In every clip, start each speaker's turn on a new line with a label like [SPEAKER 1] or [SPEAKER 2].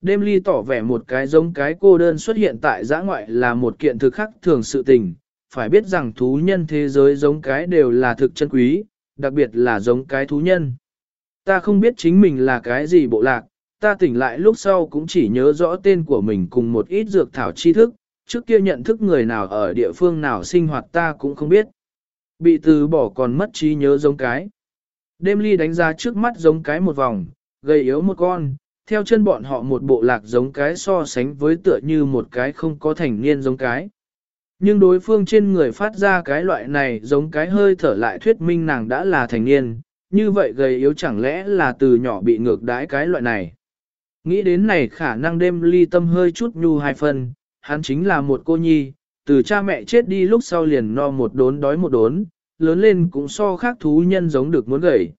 [SPEAKER 1] Đêm ly tỏ vẻ một cái giống cái cô đơn xuất hiện tại giã ngoại là một kiện thực khắc thường sự tình, phải biết rằng thú nhân thế giới giống cái đều là thực chân quý, đặc biệt là giống cái thú nhân. Ta không biết chính mình là cái gì bộ lạc, ta tỉnh lại lúc sau cũng chỉ nhớ rõ tên của mình cùng một ít dược thảo tri thức, trước kia nhận thức người nào ở địa phương nào sinh hoạt ta cũng không biết. Bị từ bỏ còn mất trí nhớ giống cái. Đêm ly đánh ra trước mắt giống cái một vòng, gầy yếu một con, theo chân bọn họ một bộ lạc giống cái so sánh với tựa như một cái không có thành niên giống cái. Nhưng đối phương trên người phát ra cái loại này giống cái hơi thở lại thuyết minh nàng đã là thành niên, như vậy gầy yếu chẳng lẽ là từ nhỏ bị ngược đãi cái loại này. Nghĩ đến này khả năng đêm ly tâm hơi chút nhu hai phần, hắn chính là một cô nhi, từ cha mẹ chết đi lúc sau liền no một đốn đói một đốn, lớn lên cũng so khác thú nhân giống được muốn gầy.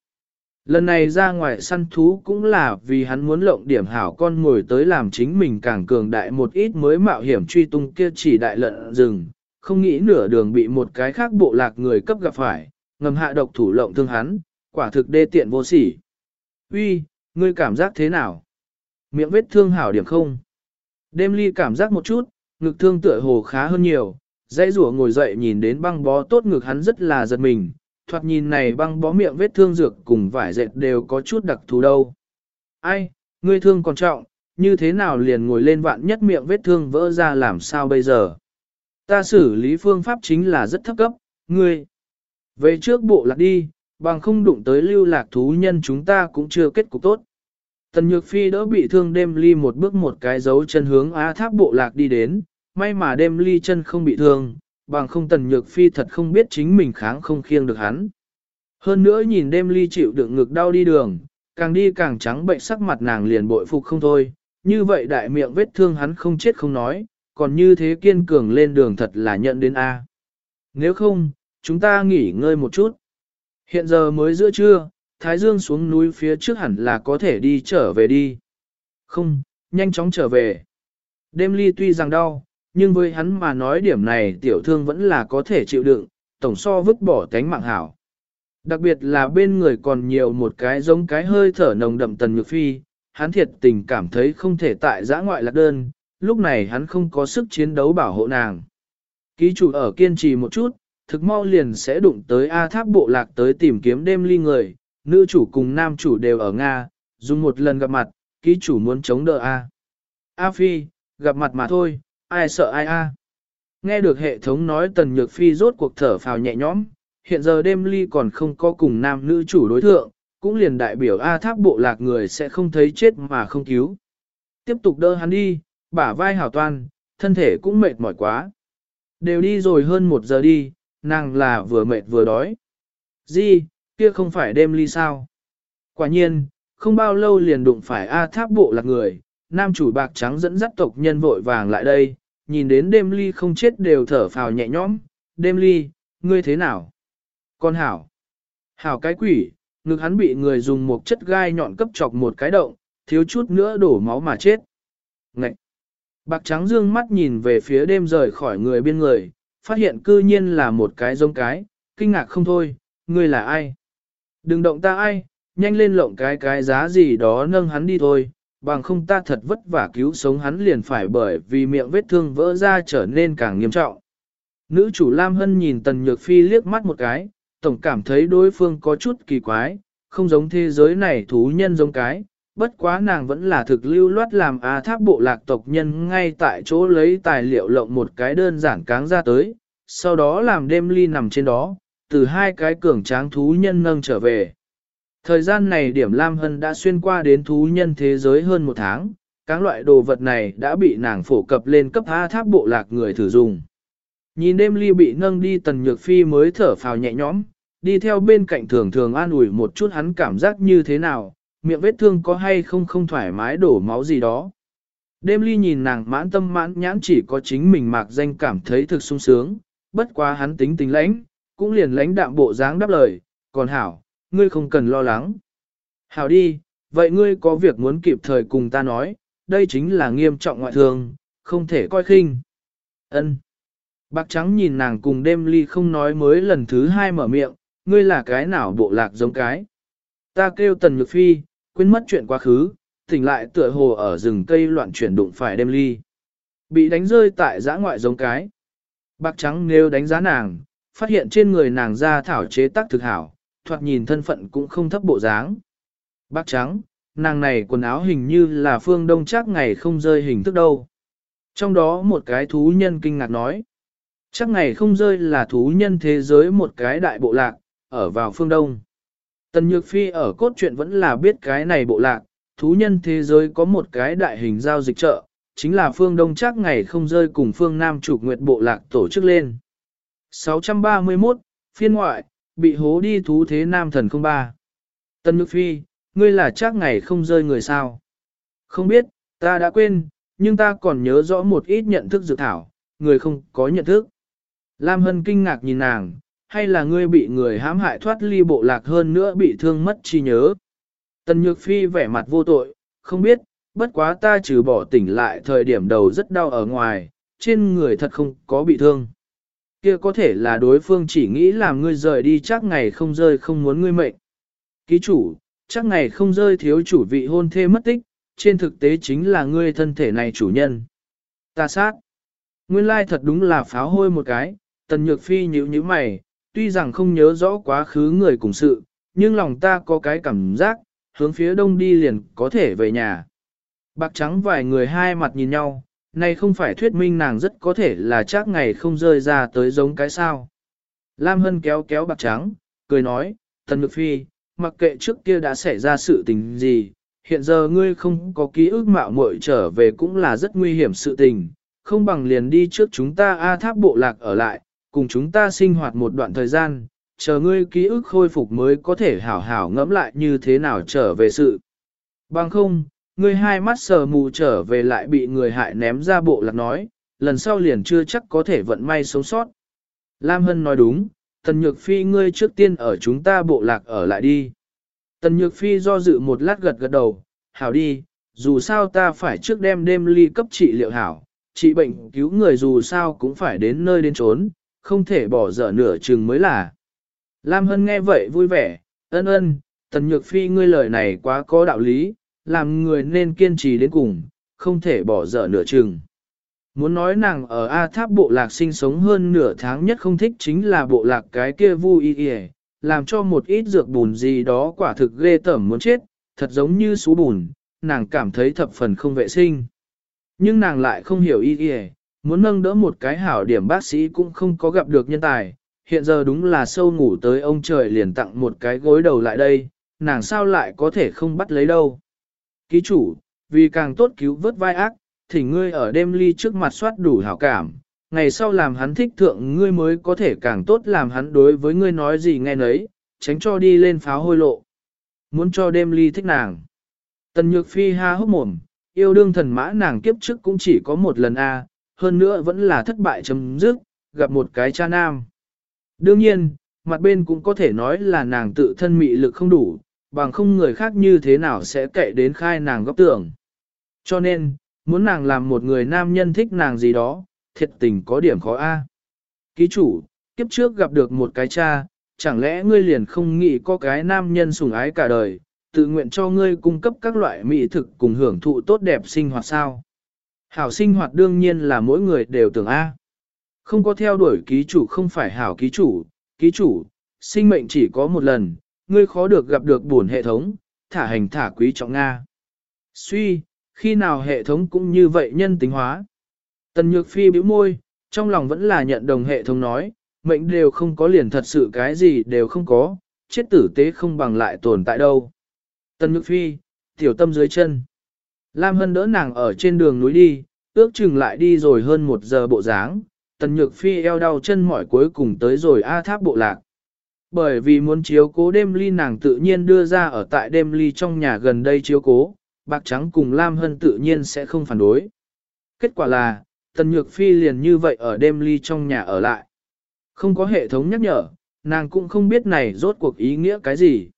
[SPEAKER 1] Lần này ra ngoài săn thú cũng là vì hắn muốn lộng điểm hảo con ngồi tới làm chính mình càng cường đại một ít mới mạo hiểm truy tung kia chỉ đại lợn rừng, không nghĩ nửa đường bị một cái khác bộ lạc người cấp gặp phải, ngầm hạ độc thủ lộng thương hắn, quả thực đê tiện vô sỉ. Uy, ngươi cảm giác thế nào? Miệng vết thương hảo điểm không? Đêm ly cảm giác một chút, ngực thương tựa hồ khá hơn nhiều, dãy rủa ngồi dậy nhìn đến băng bó tốt ngực hắn rất là giật mình, thoạt nhìn này băng bó miệng vết thương dược cùng vải dệt đều có chút đặc thù đâu. Ai, ngươi thương còn trọng, như thế nào liền ngồi lên vạn nhất miệng vết thương vỡ ra làm sao bây giờ? Ta xử lý phương pháp chính là rất thấp cấp, ngươi. Về trước bộ lạc đi, bằng không đụng tới lưu lạc thú nhân chúng ta cũng chưa kết cục tốt. Tần Nhược Phi đỡ bị thương đêm ly một bước một cái dấu chân hướng á tháp bộ lạc đi đến, may mà đêm ly chân không bị thương, bằng không Tần Nhược Phi thật không biết chính mình kháng không khiêng được hắn. Hơn nữa nhìn đêm ly chịu đựng ngực đau đi đường, càng đi càng trắng bệnh sắc mặt nàng liền bội phục không thôi, như vậy đại miệng vết thương hắn không chết không nói, còn như thế kiên cường lên đường thật là nhận đến A. Nếu không, chúng ta nghỉ ngơi một chút. Hiện giờ mới giữa trưa, Thái Dương xuống núi phía trước hẳn là có thể đi trở về đi. Không, nhanh chóng trở về. Đêm ly tuy rằng đau, nhưng với hắn mà nói điểm này tiểu thương vẫn là có thể chịu đựng, tổng so vứt bỏ tánh mạng hảo. Đặc biệt là bên người còn nhiều một cái giống cái hơi thở nồng đậm tần nhược phi, hắn thiệt tình cảm thấy không thể tại giã ngoại lạc đơn, lúc này hắn không có sức chiến đấu bảo hộ nàng. Ký chủ ở kiên trì một chút, thực mau liền sẽ đụng tới A tháp bộ lạc tới tìm kiếm đêm ly người, nữ chủ cùng nam chủ đều ở Nga, dùng một lần gặp mặt, ký chủ muốn chống đỡ A. A Phi, gặp mặt mà thôi, ai sợ ai A. Nghe được hệ thống nói tần nhược phi rốt cuộc thở phào nhẹ nhõm, hiện giờ đêm ly còn không có cùng nam nữ chủ đối thượng, cũng liền đại biểu A tháp bộ lạc người sẽ không thấy chết mà không cứu. Tiếp tục đỡ hắn đi, bả vai hảo toan, thân thể cũng mệt mỏi quá. Đều đi rồi hơn một giờ đi, nàng là vừa mệt vừa đói. Di, kia không phải đêm ly sao? Quả nhiên, không bao lâu liền đụng phải A tháp bộ lạc người, nam chủ bạc trắng dẫn dắt tộc nhân vội vàng lại đây, nhìn đến đêm ly không chết đều thở phào nhẹ nhõm, đêm ly, ngươi thế nào? Con hảo. Hảo cái quỷ, ngực hắn bị người dùng một chất gai nhọn cấp chọc một cái động, thiếu chút nữa đổ máu mà chết. Ngậy! Bạc trắng dương mắt nhìn về phía đêm rời khỏi người bên người, phát hiện cư nhiên là một cái giống cái, kinh ngạc không thôi, ngươi là ai? Đừng động ta ai, nhanh lên lộng cái cái giá gì đó nâng hắn đi thôi, bằng không ta thật vất vả cứu sống hắn liền phải bởi vì miệng vết thương vỡ ra trở nên càng nghiêm trọng. Nữ chủ Lam Hân nhìn Tần Nhược Phi liếc mắt một cái, tổng cảm thấy đối phương có chút kỳ quái, không giống thế giới này thú nhân giống cái, bất quá nàng vẫn là thực lưu loát làm á tháp bộ lạc tộc nhân ngay tại chỗ lấy tài liệu lộng một cái đơn giản cáng ra tới, sau đó làm đêm ly nằm trên đó, từ hai cái cường tráng thú nhân nâng trở về. Thời gian này điểm Lam Hân đã xuyên qua đến thú nhân thế giới hơn một tháng, các loại đồ vật này đã bị nàng phổ cập lên cấp A tháp bộ lạc người thử dùng. Nhìn đêm ly bị nâng đi tần nhược phi mới thở phào nhẹ nhõm, đi theo bên cạnh thường thường an ủi một chút hắn cảm giác như thế nào, miệng vết thương có hay không không thoải mái đổ máu gì đó. Đêm ly nhìn nàng mãn tâm mãn nhãn chỉ có chính mình mạc danh cảm thấy thực sung sướng, bất quá hắn tính tính lãnh, cũng liền lãnh đạm bộ dáng đáp lời, còn hảo, ngươi không cần lo lắng. Hảo đi, vậy ngươi có việc muốn kịp thời cùng ta nói, đây chính là nghiêm trọng ngoại thương, không thể coi khinh. Ân. Bạc trắng nhìn nàng cùng đêm ly không nói mới lần thứ hai mở miệng, ngươi là cái nào bộ lạc giống cái. Ta kêu tần nhược phi, quên mất chuyện quá khứ, tỉnh lại tựa hồ ở rừng cây loạn chuyển đụng phải đêm ly. Bị đánh rơi tại giã ngoại giống cái. Bạc trắng nếu đánh giá nàng, phát hiện trên người nàng ra thảo chế tác thực hảo, thoạt nhìn thân phận cũng không thấp bộ dáng. Bác trắng, nàng này quần áo hình như là phương đông chắc ngày không rơi hình thức đâu. Trong đó một cái thú nhân kinh ngạc nói, chắc ngày không rơi là thú nhân thế giới một cái đại bộ lạc, ở vào phương đông. Tần Nhược Phi ở cốt truyện vẫn là biết cái này bộ lạc, thú nhân thế giới có một cái đại hình giao dịch chợ, chính là phương Đông chắc ngày không rơi cùng phương Nam chủ nguyệt bộ lạc tổ chức lên. 631, phiên ngoại, bị hố đi thú thế Nam thần 03. Tân Nhược Phi, ngươi là chắc ngày không rơi người sao? Không biết, ta đã quên, nhưng ta còn nhớ rõ một ít nhận thức dự thảo, người không có nhận thức. Lam Hân kinh ngạc nhìn nàng, hay là ngươi bị người hãm hại thoát ly bộ lạc hơn nữa bị thương mất chi nhớ. Tần Nhược Phi vẻ mặt vô tội, không biết, bất quá ta trừ bỏ tỉnh lại thời điểm đầu rất đau ở ngoài, trên người thật không có bị thương. Kia có thể là đối phương chỉ nghĩ làm ngươi rời đi chắc ngày không rơi không muốn ngươi mệnh. Ký chủ, chắc ngày không rơi thiếu chủ vị hôn thê mất tích, trên thực tế chính là ngươi thân thể này chủ nhân. Ta sát. Nguyên lai thật đúng là pháo hôi một cái, tần nhược phi nhíu nhíu mày, tuy rằng không nhớ rõ quá khứ người cùng sự, nhưng lòng ta có cái cảm giác, hướng phía đông đi liền có thể về nhà. Bạc trắng vài người hai mặt nhìn nhau, này không phải thuyết minh nàng rất có thể là chắc ngày không rơi ra tới giống cái sao. Lam Hân kéo kéo bạc trắng, cười nói, Tần Ngực Phi, mặc kệ trước kia đã xảy ra sự tình gì, hiện giờ ngươi không có ký ức mạo muội trở về cũng là rất nguy hiểm sự tình, không bằng liền đi trước chúng ta A tháp bộ lạc ở lại, cùng chúng ta sinh hoạt một đoạn thời gian, chờ ngươi ký ức khôi phục mới có thể hảo hảo ngẫm lại như thế nào trở về sự. Bằng không, ngươi hai mắt sờ mù trở về lại bị người hại ném ra bộ lạc nói, lần sau liền chưa chắc có thể vận may sống sót. Lam Hân nói đúng, Tần Nhược Phi ngươi trước tiên ở chúng ta bộ lạc ở lại đi. Tần Nhược Phi do dự một lát gật gật đầu, hảo đi, dù sao ta phải trước đêm đêm ly cấp trị liệu hảo, trị bệnh cứu người dù sao cũng phải đến nơi đến trốn, không thể bỏ dở nửa chừng mới là. Lam Hân nghe vậy vui vẻ, ân ân, Tần Nhược Phi ngươi lời này quá có đạo lý, làm người nên kiên trì đến cùng, không thể bỏ dở nửa chừng. Muốn nói nàng ở A Tháp bộ lạc sinh sống hơn nửa tháng nhất không thích chính là bộ lạc cái kia vui y làm cho một ít dược bùn gì đó quả thực ghê tởm muốn chết, thật giống như sú bùn, nàng cảm thấy thập phần không vệ sinh. Nhưng nàng lại không hiểu y y, muốn nâng đỡ một cái hảo điểm bác sĩ cũng không có gặp được nhân tài, hiện giờ đúng là sâu ngủ tới ông trời liền tặng một cái gối đầu lại đây, nàng sao lại có thể không bắt lấy đâu. Ký chủ, vì càng tốt cứu vớt vai ác, thì ngươi ở đêm ly trước mặt soát đủ hảo cảm, ngày sau làm hắn thích thượng ngươi mới có thể càng tốt làm hắn đối với ngươi nói gì nghe nấy, tránh cho đi lên pháo hôi lộ. Muốn cho đêm ly thích nàng. Tần Nhược Phi ha hốc mồm, yêu đương thần mã nàng kiếp trước cũng chỉ có một lần a, hơn nữa vẫn là thất bại chấm dứt, gặp một cái cha nam. Đương nhiên, mặt bên cũng có thể nói là nàng tự thân mị lực không đủ, bằng không người khác như thế nào sẽ kệ đến khai nàng góc tưởng. Cho nên, muốn nàng làm một người nam nhân thích nàng gì đó, thiệt tình có điểm khó a. Ký chủ, kiếp trước gặp được một cái cha, chẳng lẽ ngươi liền không nghĩ có cái nam nhân sủng ái cả đời, tự nguyện cho ngươi cung cấp các loại mỹ thực cùng hưởng thụ tốt đẹp sinh hoạt sao? Hảo sinh hoạt đương nhiên là mỗi người đều tưởng A. Không có theo đuổi ký chủ không phải hảo ký chủ, ký chủ, sinh mệnh chỉ có một lần, ngươi khó được gặp được buồn hệ thống, thả hành thả quý trọng Nga. Suy, khi nào hệ thống cũng như vậy nhân tính hóa. Tần Nhược Phi bĩu môi, trong lòng vẫn là nhận đồng hệ thống nói, mệnh đều không có liền thật sự cái gì đều không có, chết tử tế không bằng lại tồn tại đâu. Tần Nhược Phi, tiểu tâm dưới chân. Lam Hân đỡ nàng ở trên đường núi đi, ước chừng lại đi rồi hơn một giờ bộ dáng, Tần Nhược Phi eo đau chân mỏi cuối cùng tới rồi A tháp bộ lạc. Bởi vì muốn chiếu cố đêm ly nàng tự nhiên đưa ra ở tại đêm ly trong nhà gần đây chiếu cố, bạc trắng cùng Lam Hân tự nhiên sẽ không phản đối. Kết quả là, Tần Nhược Phi liền như vậy ở đêm ly trong nhà ở lại. Không có hệ thống nhắc nhở, nàng cũng không biết này rốt cuộc ý nghĩa cái gì.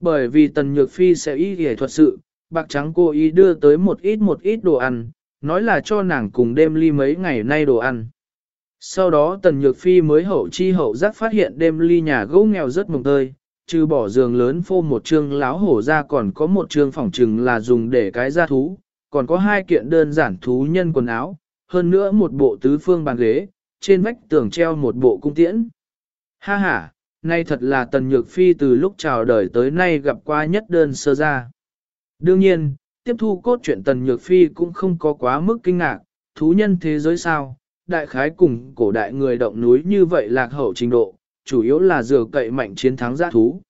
[SPEAKER 1] Bởi vì Tần Nhược Phi sẽ ý nghĩa thuật sự, bạc trắng cô ý đưa tới một ít một ít đồ ăn, nói là cho nàng cùng đêm ly mấy ngày nay đồ ăn. Sau đó Tần Nhược Phi mới hậu chi hậu giác phát hiện đêm ly nhà gỗ nghèo rất mồng tơi, trừ bỏ giường lớn phô một trương láo hổ ra còn có một trương phòng trừng là dùng để cái ra thú, còn có hai kiện đơn giản thú nhân quần áo, hơn nữa một bộ tứ phương bàn ghế, trên vách tường treo một bộ cung tiễn. Ha ha, nay thật là tần nhược phi từ lúc chào đời tới nay gặp qua nhất đơn sơ ra. Đương nhiên, tiếp thu cốt truyện tần nhược phi cũng không có quá mức kinh ngạc, thú nhân thế giới sao, đại khái cùng cổ đại người động núi như vậy lạc hậu trình độ, chủ yếu là dừa cậy mạnh chiến thắng giã thú.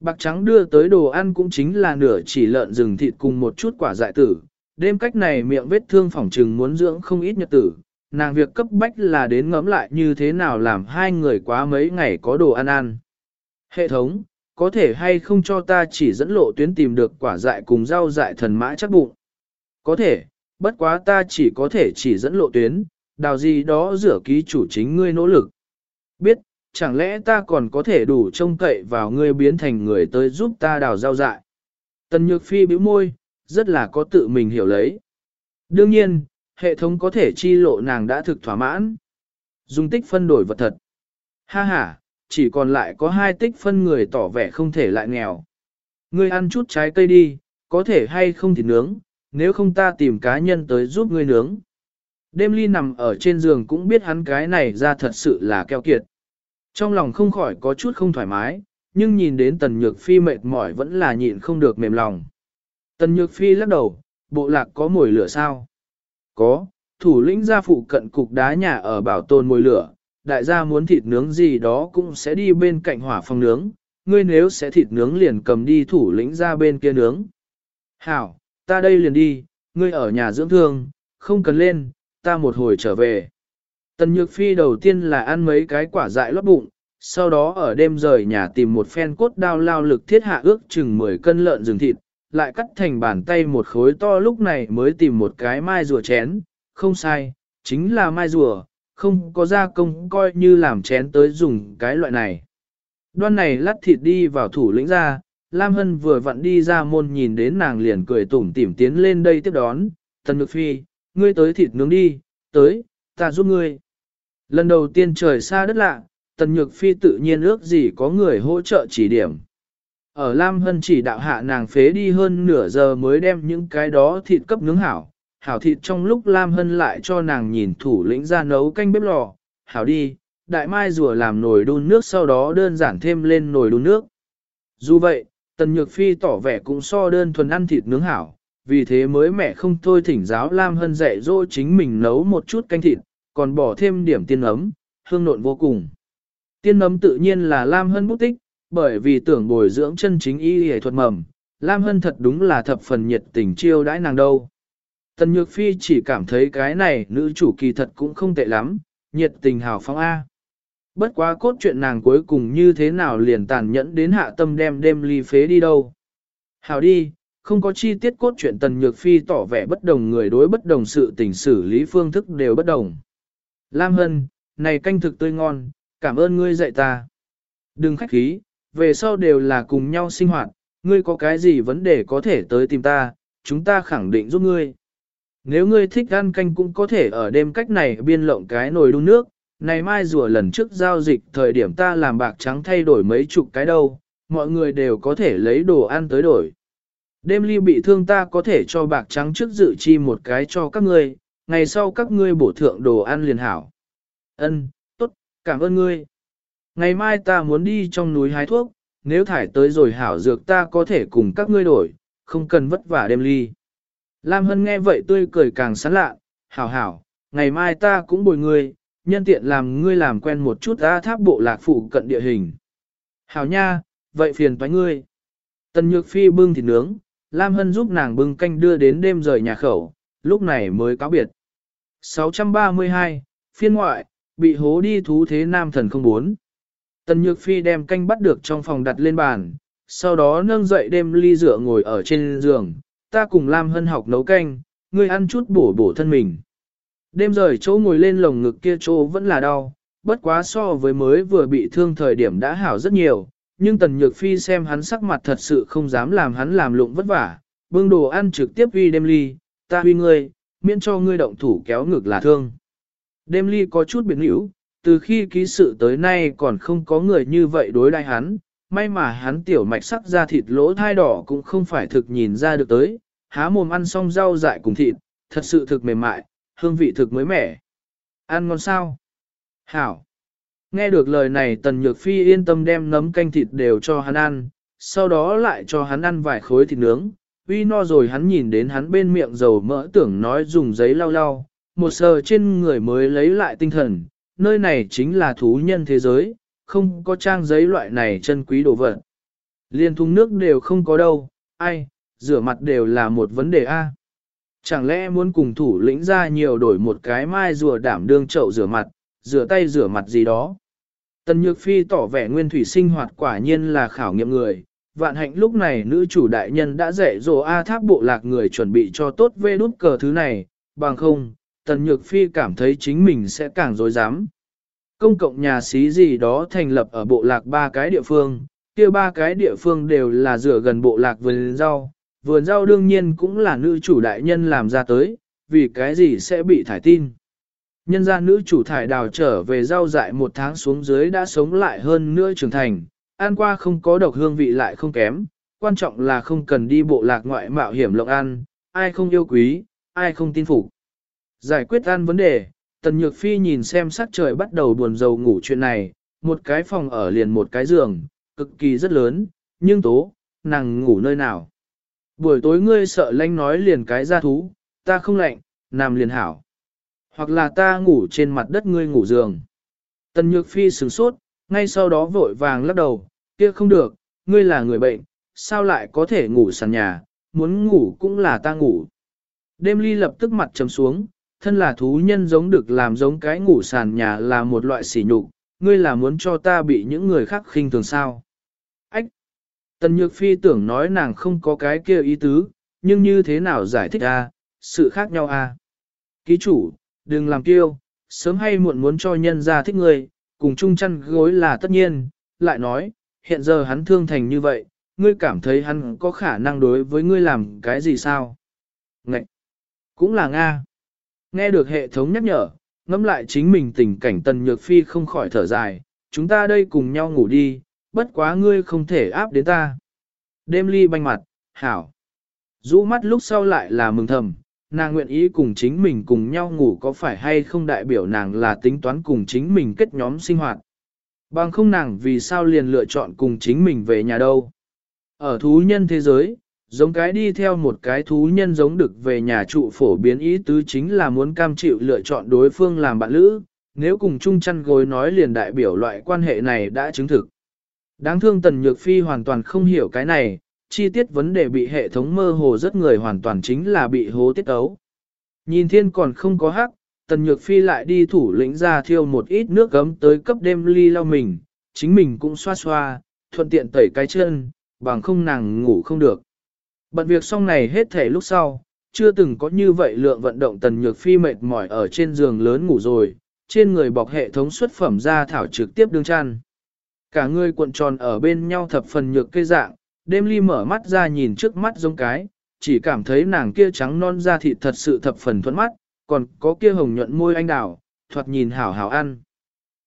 [SPEAKER 1] Bạc trắng đưa tới đồ ăn cũng chính là nửa chỉ lợn rừng thịt cùng một chút quả dại tử, đêm cách này miệng vết thương phỏng trừng muốn dưỡng không ít nhật tử, nàng việc cấp bách là đến ngẫm lại như thế nào làm hai người quá mấy ngày có đồ ăn ăn. Hệ thống, có thể hay không cho ta chỉ dẫn lộ tuyến tìm được quả dại cùng rau dại thần mã chắc bụng? Có thể, bất quá ta chỉ có thể chỉ dẫn lộ tuyến, đào gì đó rửa ký chủ chính ngươi nỗ lực. Biết, chẳng lẽ ta còn có thể đủ trông cậy vào ngươi biến thành người tới giúp ta đào rau dại? Tần Nhược Phi bĩu môi, rất là có tự mình hiểu lấy. Đương nhiên, hệ thống có thể chi lộ nàng đã thực thỏa mãn. Dung tích phân đổi vật thật. Ha ha, chỉ còn lại có hai tích phân người tỏ vẻ không thể lại nghèo. Ngươi ăn chút trái cây đi, có thể hay không thì nướng, nếu không ta tìm cá nhân tới giúp ngươi nướng. Đêm ly nằm ở trên giường cũng biết hắn cái này ra thật sự là keo kiệt. Trong lòng không khỏi có chút không thoải mái, nhưng nhìn đến tần nhược phi mệt mỏi vẫn là nhịn không được mềm lòng. Tần nhược phi lắc đầu, bộ lạc có mồi lửa sao? Có, thủ lĩnh gia phụ cận cục đá nhà ở bảo tồn mồi lửa, đại gia muốn thịt nướng gì đó cũng sẽ đi bên cạnh hỏa phòng nướng, ngươi nếu sẽ thịt nướng liền cầm đi thủ lĩnh ra bên kia nướng. Hảo, ta đây liền đi, ngươi ở nhà dưỡng thương, không cần lên, ta một hồi trở về. Tần Nhược Phi đầu tiên là ăn mấy cái quả dại lót bụng, sau đó ở đêm rời nhà tìm một phen cốt đao lao lực thiết hạ ước chừng 10 cân lợn rừng thịt, lại cắt thành bàn tay một khối to lúc này mới tìm một cái mai rùa chén, không sai, chính là mai rùa, không có gia công coi như làm chén tới dùng cái loại này. Đoan này lắt thịt đi vào thủ lĩnh ra, Lam Hân vừa vặn đi ra môn nhìn đến nàng liền cười tủm tỉm tiến lên đây tiếp đón, Tần Nhược Phi, ngươi tới thịt nướng đi, tới, ta giúp ngươi. Lần đầu tiên trời xa đất lạ, Tần Nhược Phi tự nhiên ước gì có người hỗ trợ chỉ điểm. Ở Lam Hân chỉ đạo hạ nàng phế đi hơn nửa giờ mới đem những cái đó thịt cấp nướng hảo. Hảo thịt trong lúc Lam Hân lại cho nàng nhìn thủ lĩnh ra nấu canh bếp lò. Hảo đi, đại mai rùa làm nồi đun nước sau đó đơn giản thêm lên nồi đun nước. Dù vậy, Tần Nhược Phi tỏ vẻ cũng so đơn thuần ăn thịt nướng hảo, vì thế mới mẹ không thôi thỉnh giáo Lam Hân dạy dỗ chính mình nấu một chút canh thịt, còn bỏ thêm điểm tiên ấm, hương nộn vô cùng. Tiên ấm tự nhiên là Lam Hân bút tích, bởi vì tưởng bồi dưỡng chân chính y y thuật mầm, Lam Hân thật đúng là thập phần nhiệt tình chiêu đãi nàng đâu. Tần Nhược Phi chỉ cảm thấy cái này nữ chủ kỳ thật cũng không tệ lắm, nhiệt tình hào phóng A. Bất quá cốt chuyện nàng cuối cùng như thế nào liền tàn nhẫn đến hạ tâm đem đêm ly phế đi đâu. Hào đi, không có chi tiết cốt truyện Tần Nhược Phi tỏ vẻ bất đồng người đối bất đồng sự tình xử lý phương thức đều bất đồng. Lam Hân, này canh thực tươi ngon, cảm ơn ngươi dạy ta. Đừng khách khí, về sau đều là cùng nhau sinh hoạt, ngươi có cái gì vấn đề có thể tới tìm ta, chúng ta khẳng định giúp ngươi. Nếu ngươi thích ăn canh cũng có thể ở đêm cách này biên lộng cái nồi đun nước, này mai rùa lần trước giao dịch thời điểm ta làm bạc trắng thay đổi mấy chục cái đâu, mọi người đều có thể lấy đồ ăn tới đổi. Đêm ly bị thương ta có thể cho bạc trắng trước dự chi một cái cho các ngươi, ngày sau các ngươi bổ thượng đồ ăn liền hảo. Ân, tốt, cảm ơn ngươi. Ngày mai ta muốn đi trong núi hái thuốc, nếu thải tới rồi hảo dược ta có thể cùng các ngươi đổi, không cần vất vả đêm ly. Lam Hân nghe vậy tươi cười càng sán lạ, hảo hảo, ngày mai ta cũng bồi ngươi, nhân tiện làm ngươi làm quen một chút ra tháp bộ lạc phụ cận địa hình. Hảo nha, vậy phiền toái ngươi. Tần Nhược Phi bưng thịt nướng, Lam Hân giúp nàng bưng canh đưa đến đêm rời nhà khẩu, lúc này mới cáo biệt. 632, phiên ngoại, bị hố đi thú thế nam thần không bốn. Tần Nhược Phi đem canh bắt được trong phòng đặt lên bàn, sau đó nâng dậy đem ly rửa ngồi ở trên giường, ta cùng Lam Hân học nấu canh, ngươi ăn chút bổ bổ thân mình. Đêm rời chỗ ngồi lên lồng ngực kia chỗ vẫn là đau, bất quá so với mới vừa bị thương thời điểm đã hảo rất nhiều, nhưng Tần Nhược Phi xem hắn sắc mặt thật sự không dám làm hắn làm lụng vất vả, bưng đồ ăn trực tiếp uy đêm ly, ta uy ngươi, miễn cho ngươi động thủ kéo ngực là thương. Đêm ly có chút biến hữu, từ khi ký sự tới nay còn không có người như vậy đối đai hắn, may mà hắn tiểu mạch sắc ra thịt lỗ thai đỏ cũng không phải thực nhìn ra được tới, há mồm ăn xong rau dại cùng thịt, thật sự thực mềm mại, hương vị thực mới mẻ. Ăn ngon sao? Hảo! Nghe được lời này Tần Nhược Phi yên tâm đem nấm canh thịt đều cho hắn ăn, sau đó lại cho hắn ăn vài khối thịt nướng. Uy no rồi hắn nhìn đến hắn bên miệng dầu mỡ tưởng nói dùng giấy lau lau, một sờ trên người mới lấy lại tinh thần, nơi này chính là thú nhân thế giới, không có trang giấy loại này chân quý đồ vật. Liên thùng nước đều không có đâu, ai, rửa mặt đều là một vấn đề a. Chẳng lẽ muốn cùng thủ lĩnh ra nhiều đổi một cái mai rùa đảm đương chậu rửa mặt, rửa tay rửa mặt gì đó. Tần Nhược Phi tỏ vẻ nguyên thủy sinh hoạt quả nhiên là khảo nghiệm người. Vạn hạnh lúc này nữ chủ đại nhân đã dạy dỗ A tháp bộ lạc người chuẩn bị cho tốt vê đút cờ thứ này, bằng không, Tần Nhược Phi cảm thấy chính mình sẽ càng dối dám. Công cộng nhà xí gì đó thành lập ở bộ lạc ba cái địa phương, kia ba cái địa phương đều là rửa gần bộ lạc vườn rau, vườn rau đương nhiên cũng là nữ chủ đại nhân làm ra tới, vì cái gì sẽ bị thải tin. Nhân gia nữ chủ thải đào trở về rau dại một tháng xuống dưới đã sống lại hơn nữa trưởng thành, ăn qua không có độc hương vị lại không kém, quan trọng là không cần đi bộ lạc ngoại mạo hiểm lộng ăn, ai không yêu quý, ai không tin phục. Giải quyết ăn vấn đề, Tần Nhược Phi nhìn xem sắc trời bắt đầu buồn rầu ngủ chuyện này, một cái phòng ở liền một cái giường, cực kỳ rất lớn, nhưng tố, nàng ngủ nơi nào. Buổi tối ngươi sợ lanh nói liền cái ra thú, ta không lạnh, nằm liền hảo. Hoặc là ta ngủ trên mặt đất ngươi ngủ giường. Tần Nhược Phi sửng sốt, ngay sau đó vội vàng lắc đầu, kia không được, ngươi là người bệnh, sao lại có thể ngủ sàn nhà, muốn ngủ cũng là ta ngủ. Đêm ly lập tức mặt trầm xuống, thân là thú nhân giống được làm giống cái ngủ sàn nhà là một loại sỉ nhục, ngươi là muốn cho ta bị những người khác khinh thường sao. Ách! Tần Nhược Phi tưởng nói nàng không có cái kia ý tứ, nhưng như thế nào giải thích a? sự khác nhau a? Ký chủ, đừng làm kiêu, sớm hay muộn muốn cho nhân ra thích ngươi, cùng chung chăn gối là tất nhiên, lại nói, hiện giờ hắn thương thành như vậy, ngươi cảm thấy hắn có khả năng đối với ngươi làm cái gì sao? Ngậy! Cũng là Nga. Nghe được hệ thống nhắc nhở, ngẫm lại chính mình tình cảnh tần nhược phi không khỏi thở dài, chúng ta đây cùng nhau ngủ đi, bất quá ngươi không thể áp đến ta. Đêm ly banh mặt, hảo. Rũ mắt lúc sau lại là mừng thầm, nàng nguyện ý cùng chính mình cùng nhau ngủ có phải hay không đại biểu nàng là tính toán cùng chính mình kết nhóm sinh hoạt. Bằng không nàng vì sao liền lựa chọn cùng chính mình về nhà đâu. Ở thú nhân thế giới, giống cái đi theo một cái thú nhân giống được về nhà trụ phổ biến ý tứ chính là muốn cam chịu lựa chọn đối phương làm bạn lữ, nếu cùng chung chăn gối nói liền đại biểu loại quan hệ này đã chứng thực. Đáng thương Tần Nhược Phi hoàn toàn không hiểu cái này, chi tiết vấn đề bị hệ thống mơ hồ rất người hoàn toàn chính là bị hố tiết ấu. Nhìn thiên còn không có hắc, Tần Nhược Phi lại đi thủ lĩnh ra thiêu một ít nước gấm tới cấp đêm ly lau mình, chính mình cũng xoa xoa, thuận tiện tẩy cái chân, bằng không nàng ngủ không được. Bận việc xong này hết thể lúc sau, chưa từng có như vậy lượng vận động Tần Nhược Phi mệt mỏi ở trên giường lớn ngủ rồi, trên người bọc hệ thống xuất phẩm ra thảo trực tiếp đương chăn. Cả người cuộn tròn ở bên nhau thập phần nhược cây dạng, đêm ly mở mắt ra nhìn trước mắt giống cái, chỉ cảm thấy nàng kia trắng non da thịt thật sự thập phần thuẫn mắt, còn có kia hồng nhuận môi anh đào, thoạt nhìn hảo hảo ăn.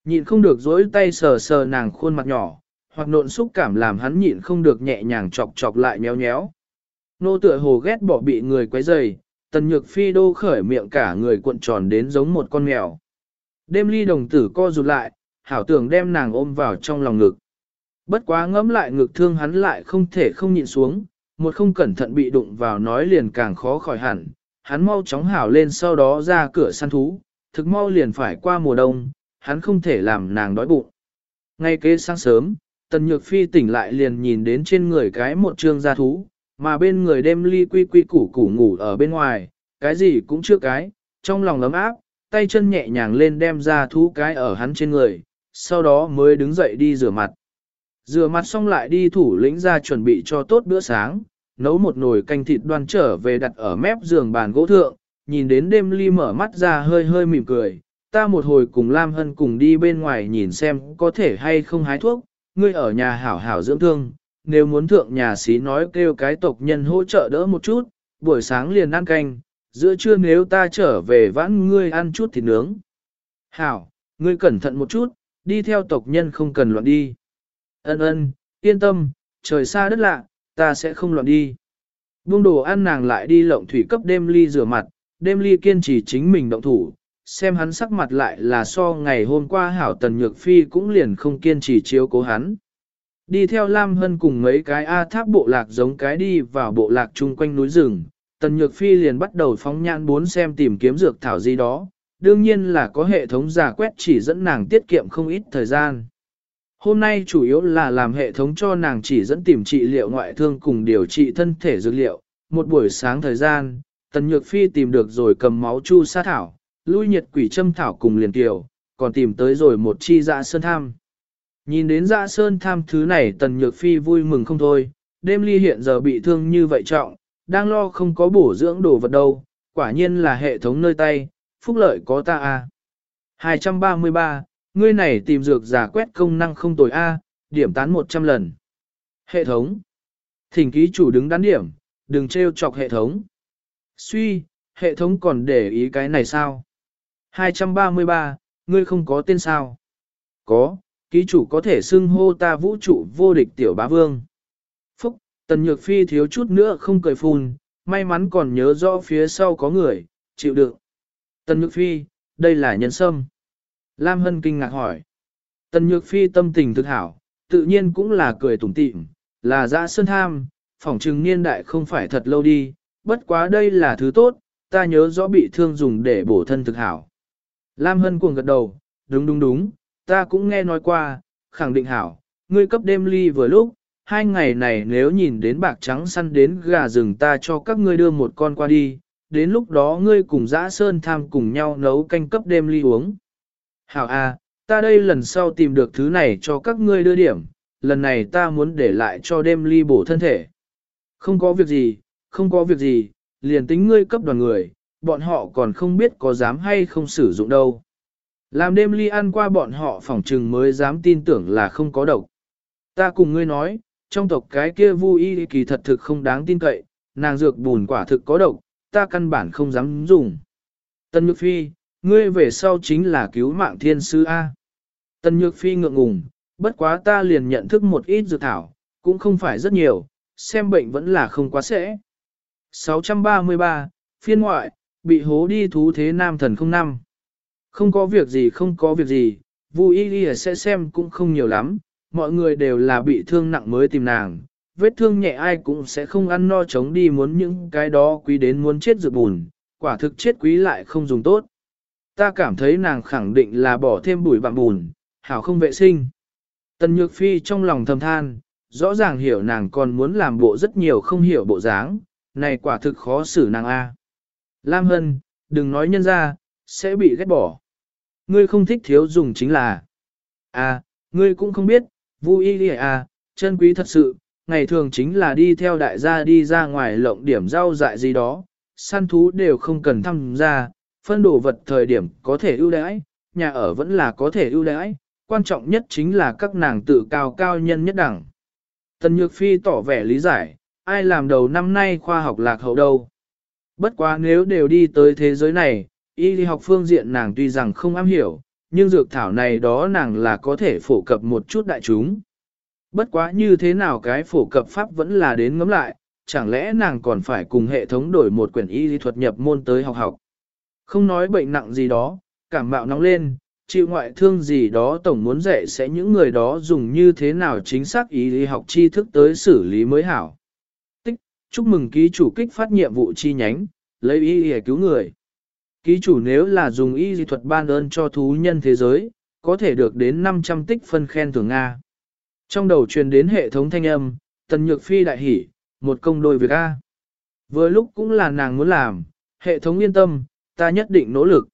[SPEAKER 1] Nhịn không được dối tay sờ sờ nàng khuôn mặt nhỏ, hoặc nộn xúc cảm làm hắn nhịn không được nhẹ nhàng chọc chọc lại nhéo nhéo. Nô tựa hồ ghét bỏ bị người quấy rầy, tần nhược phi đô khởi miệng cả người cuộn tròn đến giống một con mèo. Đêm ly đồng tử co rụt lại, hảo tưởng đem nàng ôm vào trong lòng ngực. Bất quá ngẫm lại ngực thương hắn lại không thể không nhịn xuống, một không cẩn thận bị đụng vào nói liền càng khó khỏi hẳn, hắn mau chóng hảo lên sau đó ra cửa săn thú, thực mau liền phải qua mùa đông, hắn không thể làm nàng đói bụng. Ngay kế sáng sớm, tần nhược phi tỉnh lại liền nhìn đến trên người cái một trương gia thú, mà bên người đêm ly quy quy củ củ ngủ ở bên ngoài, cái gì cũng chưa cái, trong lòng ấm áp, tay chân nhẹ nhàng lên đem ra thú cái ở hắn trên người, sau đó mới đứng dậy đi rửa mặt. Rửa mặt xong lại đi thủ lĩnh ra chuẩn bị cho tốt bữa sáng, nấu một nồi canh thịt đoan trở về đặt ở mép giường bàn gỗ thượng, nhìn đến đêm ly mở mắt ra hơi hơi mỉm cười, ta một hồi cùng Lam Hân cùng đi bên ngoài nhìn xem có thể hay không hái thuốc, ngươi ở nhà hảo hảo dưỡng thương, nếu muốn thượng nhà xí nói kêu cái tộc nhân hỗ trợ đỡ một chút, buổi sáng liền ăn canh, giữa trưa nếu ta trở về vãn ngươi ăn chút thịt nướng. Hảo, ngươi cẩn thận một chút, đi theo tộc nhân không cần loạn đi. Ân ân, yên tâm, trời xa đất lạ, ta sẽ không loạn đi. Buông đồ ăn nàng lại đi lộng thủy cấp đêm ly rửa mặt, đêm ly kiên trì chính mình động thủ, xem hắn sắc mặt lại là so ngày hôm qua hảo tần nhược phi cũng liền không kiên trì chiếu cố hắn. Đi theo Lam Hân cùng mấy cái A tháp bộ lạc giống cái đi vào bộ lạc chung quanh núi rừng, tần nhược phi liền bắt đầu phóng nhãn bốn xem tìm kiếm dược thảo gì đó, đương nhiên là có hệ thống giả quét chỉ dẫn nàng tiết kiệm không ít thời gian. Hôm nay chủ yếu là làm hệ thống cho nàng chỉ dẫn tìm trị liệu ngoại thương cùng điều trị thân thể dược liệu. Một buổi sáng thời gian, Tần Nhược Phi tìm được rồi cầm máu chu sa thảo, lui nhiệt quỷ châm thảo cùng liền tiểu, còn tìm tới rồi một chi dạ sơn tham. Nhìn đến dạ sơn tham thứ này Tần Nhược Phi vui mừng không thôi, đêm ly hiện giờ bị thương như vậy trọng, đang lo không có bổ dưỡng đồ vật đâu, quả nhiên là hệ thống nơi tay, phúc lợi có ta a. À. 233, ngươi này tìm dược giả quét công năng không tồi a, điểm tán 100 lần. Hệ thống. Thỉnh ký chủ đứng đắn điểm, đừng trêu chọc hệ thống. Suy, hệ thống còn để ý cái này sao? 233, ngươi không có tên sao? Có, ký chủ có thể xưng hô ta vũ trụ vô địch tiểu bá vương. Phúc, tần nhược phi thiếu chút nữa không cười phun, may mắn còn nhớ rõ phía sau có người, chịu đựng. Tần nhược phi, đây là nhân sâm. Lam Hân kinh ngạc hỏi. Tần nhược phi tâm tình thực hảo, tự nhiên cũng là cười tủm tỉm, là dã sơn tham, phỏng trừng niên đại không phải thật lâu đi, bất quá đây là thứ tốt, ta nhớ rõ bị thương dùng để bổ thân thực hảo. Lam Hân cuồng gật đầu, đúng đúng đúng, ta cũng nghe nói qua, khẳng định hảo, ngươi cấp đêm ly vừa lúc, hai ngày này nếu nhìn đến bạc trắng săn đến gà rừng ta cho các ngươi đưa một con qua đi, đến lúc đó ngươi cùng dã sơn tham cùng nhau nấu canh cấp đêm ly uống. Hảo a, ta đây lần sau tìm được thứ này cho các ngươi đưa điểm, lần này ta muốn để lại cho đêm ly bổ thân thể. Không có việc gì, không có việc gì, liền tính ngươi cấp đoàn người, bọn họ còn không biết có dám hay không sử dụng đâu. Làm đêm ly ăn qua bọn họ phỏng trừng mới dám tin tưởng là không có độc. Ta cùng ngươi nói, trong tộc cái kia vu y kỳ thật thực không đáng tin cậy, nàng dược bùn quả thực có độc, ta căn bản không dám dùng. Tân Nhược Phi, ngươi về sau chính là cứu mạng thiên sư A. Tần Nhược Phi ngượng ngùng, bất quá ta liền nhận thức một ít dược thảo, cũng không phải rất nhiều, xem bệnh vẫn là không quá sẽ. 633, phiên ngoại, bị hố đi thú thế nam thần không năm. Không có việc gì không có việc gì, Vu Y Y sẽ xem cũng không nhiều lắm, mọi người đều là bị thương nặng mới tìm nàng, vết thương nhẹ ai cũng sẽ không ăn no chống đi muốn những cái đó quý đến muốn chết dược bùn, quả thực chết quý lại không dùng tốt. Ta cảm thấy nàng khẳng định là bỏ thêm bụi bặm bùn, hảo không vệ sinh. Tần Nhược Phi trong lòng thầm than, rõ ràng hiểu nàng còn muốn làm bộ rất nhiều không hiểu bộ dáng, này quả thực khó xử nàng A. Lam Hân, đừng nói nhân ra, sẽ bị ghét bỏ. Ngươi không thích thiếu dùng chính là. À, ngươi cũng không biết, vui y à, chân quý thật sự, ngày thường chính là đi theo đại gia đi ra ngoài lộng điểm rau dại gì đó, săn thú đều không cần tham gia, phân đồ vật thời điểm có thể ưu đãi, nhà ở vẫn là có thể ưu đãi, quan trọng nhất chính là các nàng tự cao cao nhân nhất đẳng. Tần Nhược Phi tỏ vẻ lý giải, ai làm đầu năm nay khoa học lạc hậu đâu. Bất quá nếu đều đi tới thế giới này, y lý học phương diện nàng tuy rằng không am hiểu, nhưng dược thảo này đó nàng là có thể phổ cập một chút đại chúng. Bất quá như thế nào cái phổ cập pháp vẫn là đến ngấm lại, chẳng lẽ nàng còn phải cùng hệ thống đổi một quyển y lý thuật nhập môn tới học học. Không nói bệnh nặng gì đó, cảm mạo nóng lên, chịu ngoại thương gì đó tổng muốn dạy sẽ những người đó dùng như thế nào chính xác ý lý học tri thức tới xử lý mới hảo. Tích, chúc mừng ký chủ kích phát nhiệm vụ chi nhánh, lấy ý để cứu người. Ký chủ nếu là dùng y dị thuật ban ơn cho thú nhân thế giới, có thể được đến 500 tích phân khen thưởng Nga. Trong đầu truyền đến hệ thống thanh âm, tần nhược phi đại hỉ, một công đôi việc A. Vừa lúc cũng là nàng muốn làm, hệ thống yên tâm, ta nhất định nỗ lực.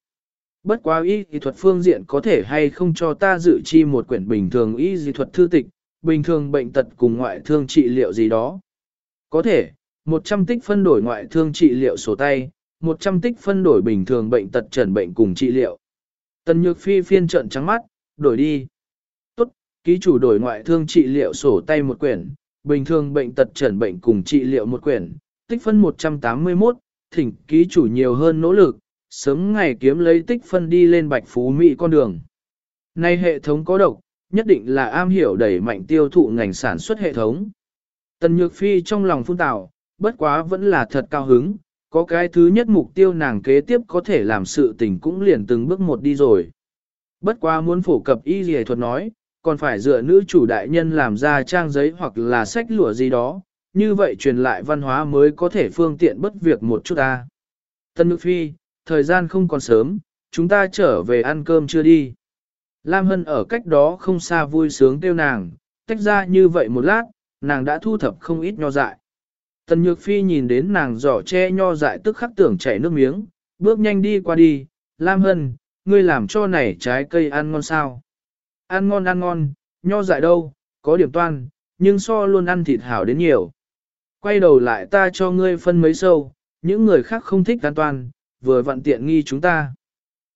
[SPEAKER 1] Bất quá y dị thuật phương diện có thể hay không cho ta dự chi một quyển bình thường y dị thuật thư tịch, bình thường bệnh tật cùng ngoại thương trị liệu gì đó. Có thể, 100 tích phân đổi ngoại thương trị liệu sổ tay, 100 tích phân đổi bình thường bệnh tật trần bệnh cùng trị liệu. Tần Nhược Phi phiên trận trắng mắt, đổi đi. Tốt, ký chủ đổi ngoại thương trị liệu sổ tay một quyển, bình thường bệnh tật trần bệnh cùng trị liệu một quyển, tích phân 181, thỉnh ký chủ nhiều hơn nỗ lực, sớm ngày kiếm lấy tích phân đi lên bạch phú mỹ con đường. Nay hệ thống có độc, nhất định là am hiểu đẩy mạnh tiêu thụ ngành sản xuất hệ thống. Tần Nhược Phi trong lòng phun tạo, bất quá vẫn là thật cao hứng, có cái thứ nhất mục tiêu nàng kế tiếp có thể làm sự tình cũng liền từng bước một đi rồi. Bất quá muốn phổ cập y dì thuật nói, còn phải dựa nữ chủ đại nhân làm ra trang giấy hoặc là sách lụa gì đó, như vậy truyền lại văn hóa mới có thể phương tiện bất việc một chút ta. Tân Nhược Phi, thời gian không còn sớm, chúng ta trở về ăn cơm chưa đi. Lam Hân ở cách đó không xa vui sướng kêu nàng, tách ra như vậy một lát, nàng đã thu thập không ít nho dại. Tần Nhược Phi nhìn đến nàng giỏ che nho dại tức khắc tưởng chảy nước miếng, bước nhanh đi qua đi, Lam Hân, ngươi làm cho này trái cây ăn ngon sao? Ăn ngon ăn ngon, nho dại đâu, có điểm toan, nhưng so luôn ăn thịt hảo đến nhiều. Quay đầu lại ta cho ngươi phân mấy sâu, những người khác không thích ăn toan vừa vặn tiện nghi chúng ta.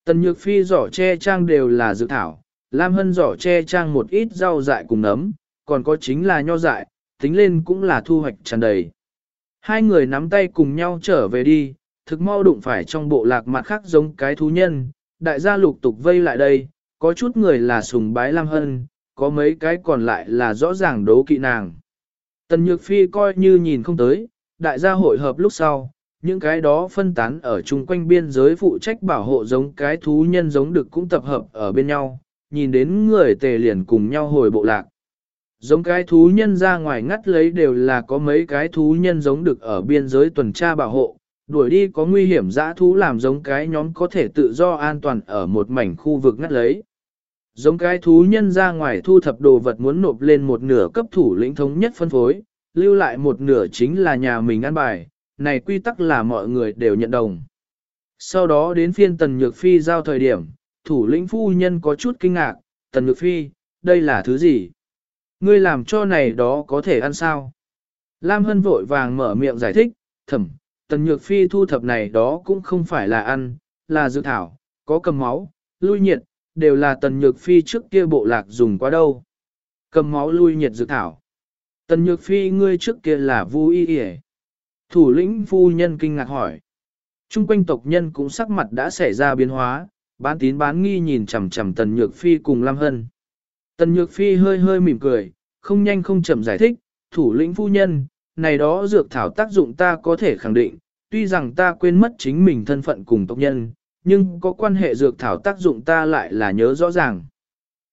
[SPEAKER 1] Tần Nhược Phi giỏ che trang đều là dự thảo, Lam Hân giỏ che trang một ít rau dại cùng nấm, còn có chính là nho dại, tính lên cũng là thu hoạch tràn đầy. Hai người nắm tay cùng nhau trở về đi, thực mau đụng phải trong bộ lạc mặt khác giống cái thú nhân, đại gia lục tục vây lại đây, có chút người là sùng bái Lam Hân, có mấy cái còn lại là rõ ràng đố kỵ nàng. Tần Nhược Phi coi như nhìn không tới, đại gia hội hợp lúc sau, những cái đó phân tán ở chung quanh biên giới phụ trách bảo hộ giống cái thú nhân giống được cũng tập hợp ở bên nhau, nhìn đến người tề liền cùng nhau hồi bộ lạc. Giống cái thú nhân ra ngoài ngắt lấy đều là có mấy cái thú nhân giống được ở biên giới tuần tra bảo hộ, đuổi đi có nguy hiểm dã thú làm giống cái nhóm có thể tự do an toàn ở một mảnh khu vực ngắt lấy. Giống cái thú nhân ra ngoài thu thập đồ vật muốn nộp lên một nửa cấp thủ lĩnh thống nhất phân phối, lưu lại một nửa chính là nhà mình ăn bài, này quy tắc là mọi người đều nhận đồng. Sau đó đến phiên Tần Nhược Phi giao thời điểm, thủ lĩnh phu nhân có chút kinh ngạc, Tần Nhược Phi, đây là thứ gì? Ngươi làm cho này đó có thể ăn sao? Lam Hân vội vàng mở miệng giải thích, thẩm, Tần Nhược Phi thu thập này đó cũng không phải là ăn, là dự thảo, có cầm máu, lui nhiệt, đều là Tần Nhược Phi trước kia bộ lạc dùng qua đâu. Cầm máu lui nhiệt dự thảo. Tần Nhược Phi ngươi trước kia là vu y y Thủ lĩnh phu nhân kinh ngạc hỏi. Trung quanh tộc nhân cũng sắc mặt đã xảy ra biến hóa, bán tín bán nghi nhìn chằm chằm Tần Nhược Phi cùng Lam Hân. Tần Nhược Phi hơi hơi mỉm cười, không nhanh không chậm giải thích, thủ lĩnh phu nhân, này đó dược thảo tác dụng ta có thể khẳng định, tuy rằng ta quên mất chính mình thân phận cùng tộc nhân, nhưng có quan hệ dược thảo tác dụng ta lại là nhớ rõ ràng.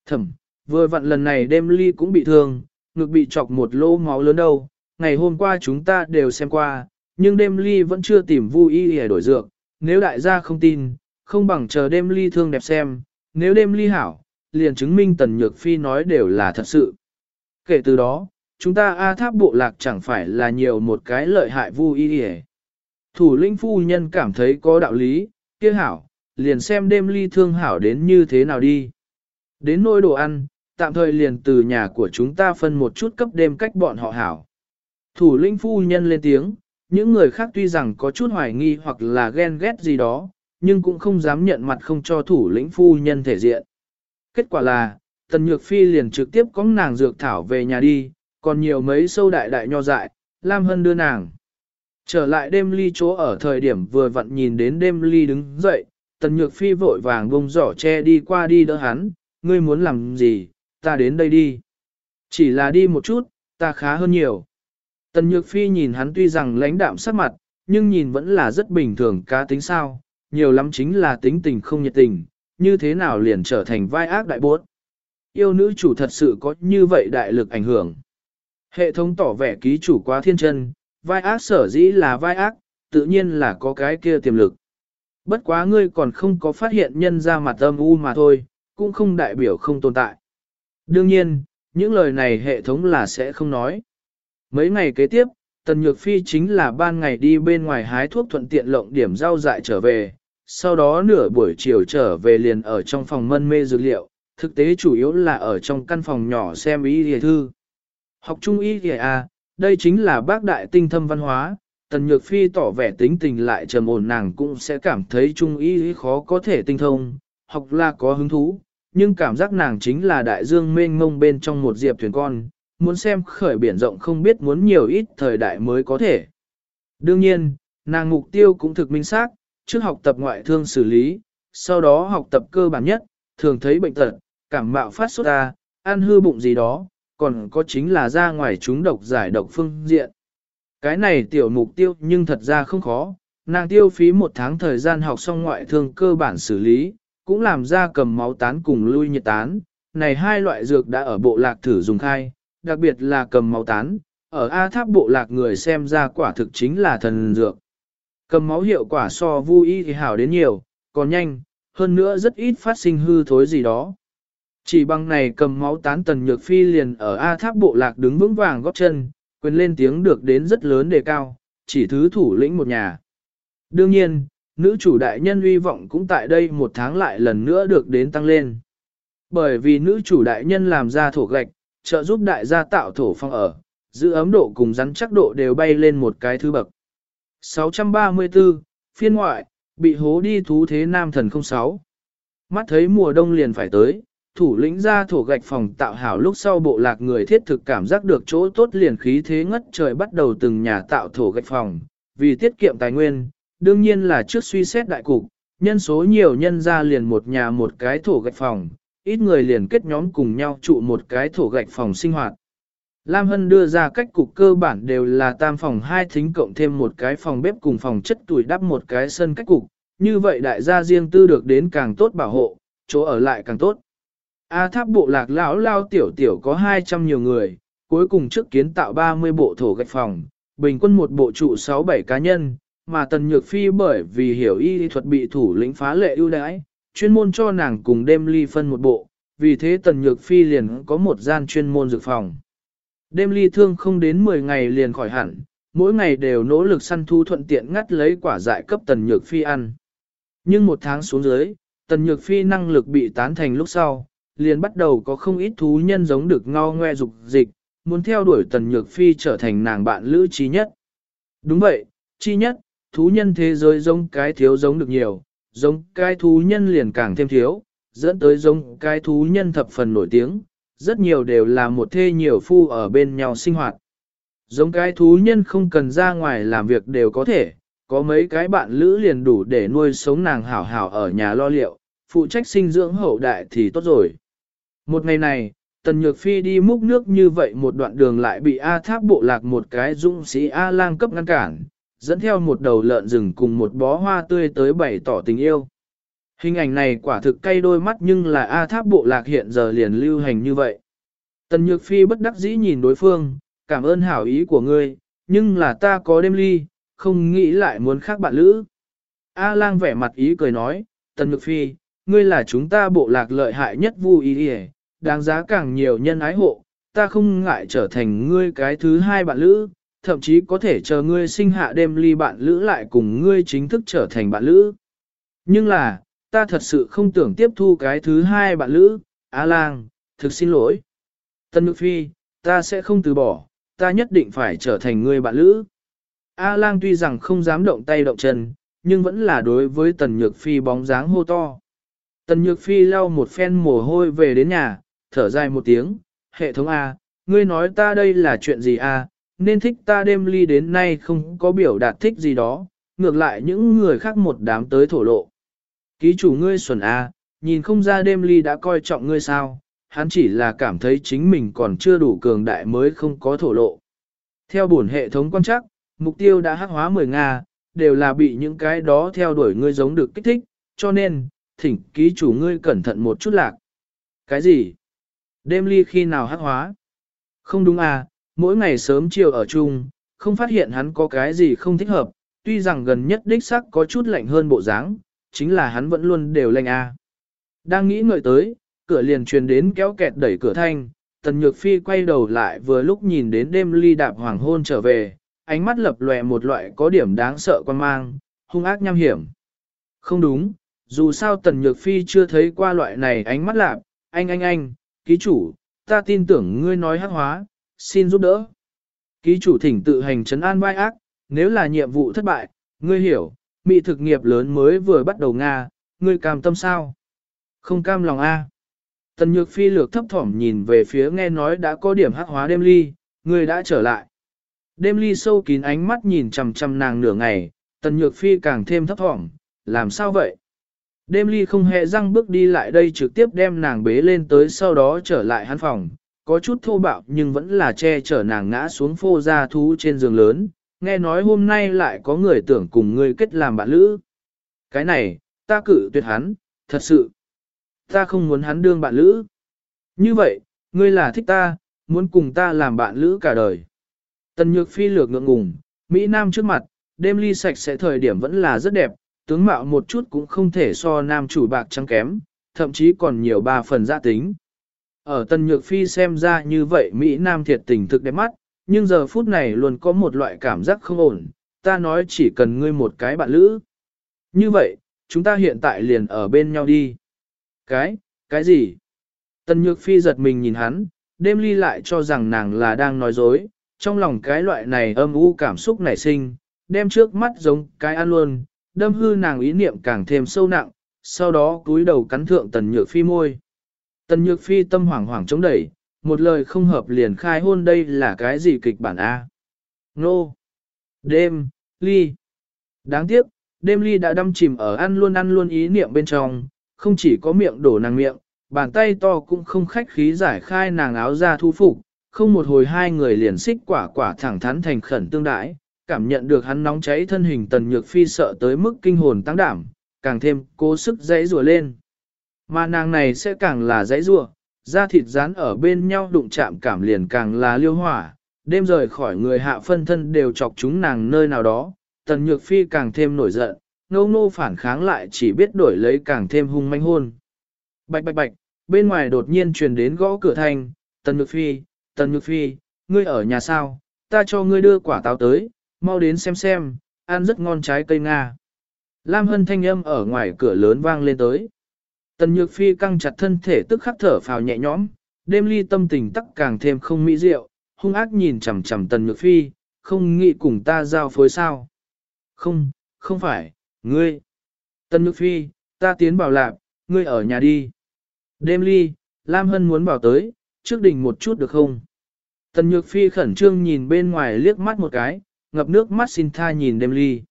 [SPEAKER 1] Thẩm, vừa vặn lần này đêm ly cũng bị thương, ngực bị chọc một lỗ máu lớn đâu, ngày hôm qua chúng ta đều xem qua, nhưng đêm ly vẫn chưa tìm vui y để đổi dược, nếu đại gia không tin, không bằng chờ đêm ly thương đẹp xem, nếu đêm ly hảo, liền chứng minh tần nhược phi nói đều là thật sự. Kể từ đó, chúng ta A tháp bộ lạc chẳng phải là nhiều một cái lợi hại vui y để. Thủ lĩnh phu nhân cảm thấy có đạo lý, kia hảo, liền xem đêm ly thương hảo đến như thế nào đi. Đến nôi đồ ăn, tạm thời liền từ nhà của chúng ta phân một chút cấp đêm cách bọn họ hảo. Thủ lĩnh phu nhân lên tiếng, những người khác tuy rằng có chút hoài nghi hoặc là ghen ghét gì đó, nhưng cũng không dám nhận mặt không cho thủ lĩnh phu nhân thể diện. Kết quả là, Tần Nhược Phi liền trực tiếp có nàng dược thảo về nhà đi, còn nhiều mấy sâu đại đại nho dại, Lam Hân đưa nàng. Trở lại đêm ly chỗ ở thời điểm vừa vặn nhìn đến đêm ly đứng dậy, Tần Nhược Phi vội vàng bông giỏ che đi qua đi đỡ hắn, ngươi muốn làm gì, ta đến đây đi. Chỉ là đi một chút, ta khá hơn nhiều. Tần Nhược Phi nhìn hắn tuy rằng lãnh đạm sắc mặt, nhưng nhìn vẫn là rất bình thường cá tính sao, nhiều lắm chính là tính tình không nhiệt tình, như thế nào liền trở thành vai ác đại bốt. Yêu nữ chủ thật sự có như vậy đại lực ảnh hưởng. Hệ thống tỏ vẻ ký chủ quá thiên chân, vai ác sở dĩ là vai ác, tự nhiên là có cái kia tiềm lực. Bất quá ngươi còn không có phát hiện nhân ra mặt âm u mà thôi, cũng không đại biểu không tồn tại. Đương nhiên, những lời này hệ thống là sẽ không nói. Mấy ngày kế tiếp, Tần Nhược Phi chính là ban ngày đi bên ngoài hái thuốc thuận tiện lộng điểm rau dại trở về, sau đó nửa buổi chiều trở về liền ở trong phòng mân mê dược liệu, thực tế chủ yếu là ở trong căn phòng nhỏ xem ý địa thư. Học trung ý địa à, đây chính là bác đại tinh thâm văn hóa, Tần Nhược Phi tỏ vẻ tính tình lại trầm ổn nàng cũng sẽ cảm thấy trung ý khó có thể tinh thông, học là có hứng thú, nhưng cảm giác nàng chính là đại dương mênh mông bên trong một diệp thuyền con, muốn xem khởi biển rộng không biết muốn nhiều ít thời đại mới có thể. Đương nhiên, nàng mục tiêu cũng thực minh xác, trước học tập ngoại thương xử lý, sau đó học tập cơ bản nhất, thường thấy bệnh tật, cảm mạo phát sốt ra ăn hư bụng gì đó, còn có chính là ra ngoài chúng độc giải độc phương diện. Cái này tiểu mục tiêu nhưng thật ra không khó, nàng tiêu phí một tháng thời gian học xong ngoại thương cơ bản xử lý, cũng làm ra cầm máu tán cùng lui nhiệt tán. Này hai loại dược đã ở bộ lạc thử dùng khai, đặc biệt là cầm máu tán, ở A tháp bộ lạc người xem ra quả thực chính là thần dược. Cầm máu hiệu quả so vui y thì hảo đến nhiều, còn nhanh, hơn nữa rất ít phát sinh hư thối gì đó. Chỉ bằng này cầm máu tán tần nhược phi liền ở A tháp bộ lạc đứng vững vàng góp chân, quyền lên tiếng được đến rất lớn đề cao, chỉ thứ thủ lĩnh một nhà. Đương nhiên, nữ chủ đại nhân uy vọng cũng tại đây một tháng lại lần nữa được đến tăng lên. Bởi vì nữ chủ đại nhân làm ra thổ gạch, trợ giúp đại gia tạo thổ phong ở, giữ ấm độ cùng rắn chắc độ đều bay lên một cái thứ bậc. 634, phiên ngoại, bị hố đi thú thế nam thần 06. Mắt thấy mùa đông liền phải tới, thủ lĩnh ra thổ gạch phòng tạo hảo lúc sau bộ lạc người thiết thực cảm giác được chỗ tốt liền khí thế ngất trời bắt đầu từng nhà tạo thổ gạch phòng, vì tiết kiệm tài nguyên, đương nhiên là trước suy xét đại cục, nhân số nhiều nhân ra liền một nhà một cái thổ gạch phòng, ít người liền kết nhóm cùng nhau trụ một cái thổ gạch phòng sinh hoạt. Lam Hân đưa ra cách cục cơ bản đều là tam phòng hai thính cộng thêm một cái phòng bếp cùng phòng chất tuổi đắp một cái sân cách cục, như vậy đại gia riêng tư được đến càng tốt bảo hộ, chỗ ở lại càng tốt. A tháp bộ lạc lão lao tiểu tiểu có 200 nhiều người, cuối cùng trước kiến tạo 30 bộ thổ gạch phòng, bình quân một bộ trụ 6-7 cá nhân, mà Tần Nhược Phi bởi vì hiểu y thuật bị thủ lĩnh phá lệ ưu đãi, chuyên môn cho nàng cùng đêm ly phân một bộ, vì thế Tần Nhược Phi liền có một gian chuyên môn dược phòng. Đêm ly thương không đến 10 ngày liền khỏi hẳn, mỗi ngày đều nỗ lực săn thu thuận tiện ngắt lấy quả dại cấp Tần Nhược Phi ăn. Nhưng một tháng xuống dưới, Tần Nhược Phi năng lực bị tán thành lúc sau, liền bắt đầu có không ít thú nhân giống được ngao ngoe dục dịch, muốn theo đuổi Tần Nhược Phi trở thành nàng bạn lữ trí nhất. Đúng vậy, chi nhất, thú nhân thế giới giống cái thiếu giống được nhiều, giống cái thú nhân liền càng thêm thiếu, dẫn tới giống cái thú nhân thập phần nổi tiếng, rất nhiều đều là một thê nhiều phu ở bên nhau sinh hoạt. Giống cái thú nhân không cần ra ngoài làm việc đều có thể, có mấy cái bạn lữ liền đủ để nuôi sống nàng hảo hảo ở nhà lo liệu, phụ trách sinh dưỡng hậu đại thì tốt rồi. Một ngày này, Tần Nhược Phi đi múc nước như vậy một đoạn đường lại bị A Tháp bộ lạc một cái dũng sĩ A lang cấp ngăn cản, dẫn theo một đầu lợn rừng cùng một bó hoa tươi tới bày tỏ tình yêu. Hình ảnh này quả thực cay đôi mắt nhưng là A Tháp bộ lạc hiện giờ liền lưu hành như vậy. Tần Nhược Phi bất đắc dĩ nhìn đối phương, cảm ơn hảo ý của ngươi, nhưng là ta có đêm ly, không nghĩ lại muốn khác bạn lữ. A lang vẻ mặt ý cười nói, Tần Nhược Phi, ngươi là chúng ta bộ lạc lợi hại nhất vui ý hề, đáng giá càng nhiều nhân ái hộ, ta không ngại trở thành ngươi cái thứ hai bạn lữ, thậm chí có thể chờ ngươi sinh hạ đêm ly bạn lữ lại cùng ngươi chính thức trở thành bạn lữ. Nhưng là, ta thật sự không tưởng tiếp thu cái thứ hai bạn lữ, A Lang, thực xin lỗi. Tân Nhược Phi, ta sẽ không từ bỏ, ta nhất định phải trở thành ngươi bạn lữ. A Lang tuy rằng không dám động tay động chân, nhưng vẫn là đối với Tần Nhược Phi bóng dáng hô to. Tần Nhược Phi lau một phen mồ hôi về đến nhà, thở dài một tiếng, hệ thống A, ngươi nói ta đây là chuyện gì A, nên thích ta đêm ly đến nay không có biểu đạt thích gì đó, ngược lại những người khác một đám tới thổ lộ. Ký chủ ngươi xuẩn A, nhìn không ra đêm ly đã coi trọng ngươi sao, hắn chỉ là cảm thấy chính mình còn chưa đủ cường đại mới không có thổ lộ. Theo bổn hệ thống quan chắc, mục tiêu đã hắc hóa 10 Nga, đều là bị những cái đó theo đuổi ngươi giống được kích thích, cho nên, thỉnh ký chủ ngươi cẩn thận một chút lạc. Cái gì? Đêm ly khi nào hắc hóa? Không đúng à, mỗi ngày sớm chiều ở chung, không phát hiện hắn có cái gì không thích hợp, tuy rằng gần nhất đích sắc có chút lạnh hơn bộ dáng, chính là hắn vẫn luôn đều lạnh à. Đang nghĩ ngợi tới, cửa liền truyền đến kéo kẹt đẩy cửa thanh, tần nhược phi quay đầu lại vừa lúc nhìn đến đêm ly đạp hoàng hôn trở về, ánh mắt lập lòe một loại có điểm đáng sợ quan mang, hung ác nham hiểm. Không đúng, dù sao tần nhược phi chưa thấy qua loại này ánh mắt lạp, anh anh anh, ký chủ, ta tin tưởng ngươi nói hắc hóa, xin giúp đỡ. Ký chủ thỉnh tự hành trấn an vai ác, nếu là nhiệm vụ thất bại, ngươi hiểu, mị thực nghiệp lớn mới vừa bắt đầu Nga, ngươi cam tâm sao? Không cam lòng A. Tần nhược phi lược thấp thỏm nhìn về phía nghe nói đã có điểm hắc hóa đêm ly, ngươi đã trở lại. Đêm ly sâu kín ánh mắt nhìn chằm chằm nàng nửa ngày, tần nhược phi càng thêm thấp thỏm, làm sao vậy? Đêm ly không hề răng bước đi lại đây trực tiếp đem nàng bế lên tới sau đó trở lại hắn phòng, có chút thô bạo nhưng vẫn là che chở nàng ngã xuống phô ra thú trên giường lớn, nghe nói hôm nay lại có người tưởng cùng ngươi kết làm bạn lữ. Cái này, ta cử tuyệt hắn, thật sự. Ta không muốn hắn đương bạn lữ. Như vậy, ngươi là thích ta, muốn cùng ta làm bạn lữ cả đời. Tần nhược phi lược ngượng ngùng, Mỹ Nam trước mặt, đêm ly sạch sẽ thời điểm vẫn là rất đẹp, tướng mạo một chút cũng không thể so nam chủ bạc trắng kém, thậm chí còn nhiều ba phần gia tính. Ở Tần Nhược Phi xem ra như vậy Mỹ Nam thiệt tình thực đẹp mắt, nhưng giờ phút này luôn có một loại cảm giác không ổn, ta nói chỉ cần ngươi một cái bạn lữ. Như vậy, chúng ta hiện tại liền ở bên nhau đi. Cái, cái gì? Tần Nhược Phi giật mình nhìn hắn, đêm ly lại cho rằng nàng là đang nói dối, trong lòng cái loại này âm u cảm xúc nảy sinh, đem trước mắt giống cái ăn luôn, đâm hư nàng ý niệm càng thêm sâu nặng, sau đó cúi đầu cắn thượng Tần Nhược Phi môi. Tần Nhược Phi tâm hoảng hoảng chống đẩy, một lời không hợp liền khai hôn đây là cái gì kịch bản A. Nô. Đêm, ly. Đáng tiếc, đêm ly đã đâm chìm ở ăn luôn ăn luôn ý niệm bên trong, không chỉ có miệng đổ nàng miệng, bàn tay to cũng không khách khí giải khai nàng áo ra thu phục, không một hồi hai người liền xích quả quả thẳng thắn thành khẩn tương đãi, cảm nhận được hắn nóng cháy thân hình tần nhược phi sợ tới mức kinh hồn tăng đảm, càng thêm cố sức dãy rùa lên. Mà nàng này sẽ càng là dãy rua, da thịt dán ở bên nhau đụng chạm cảm liền càng là liêu hỏa, đêm rời khỏi người hạ phân thân đều chọc chúng nàng nơi nào đó, tần nhược phi càng thêm nổi giận, ngô ngô phản kháng lại chỉ biết đổi lấy càng thêm hung manh hôn. Bạch bạch bạch, bên ngoài đột nhiên truyền đến gõ cửa thanh, tần nhược phi, tần nhược phi, ngươi ở nhà sao, ta cho ngươi đưa quả táo tới, mau đến xem xem, ăn rất ngon trái cây Nga. Lam hân thanh âm ở ngoài cửa lớn vang lên tới. Tần Nhược Phi căng chặt thân thể tức khắc thở phào nhẹ nhõm, đêm ly tâm tình tắc càng thêm không mỹ diệu, hung ác nhìn chằm chằm Tần Nhược Phi, không nghĩ cùng ta giao phối sao. Không, không phải, ngươi. Tần Nhược Phi, ta tiến bảo lạc, ngươi ở nhà đi. Đêm ly, Lam Hân muốn bảo tới, trước đỉnh một chút được không? Tần Nhược Phi khẩn trương nhìn bên ngoài liếc mắt một cái, ngập nước mắt xin tha nhìn đêm ly.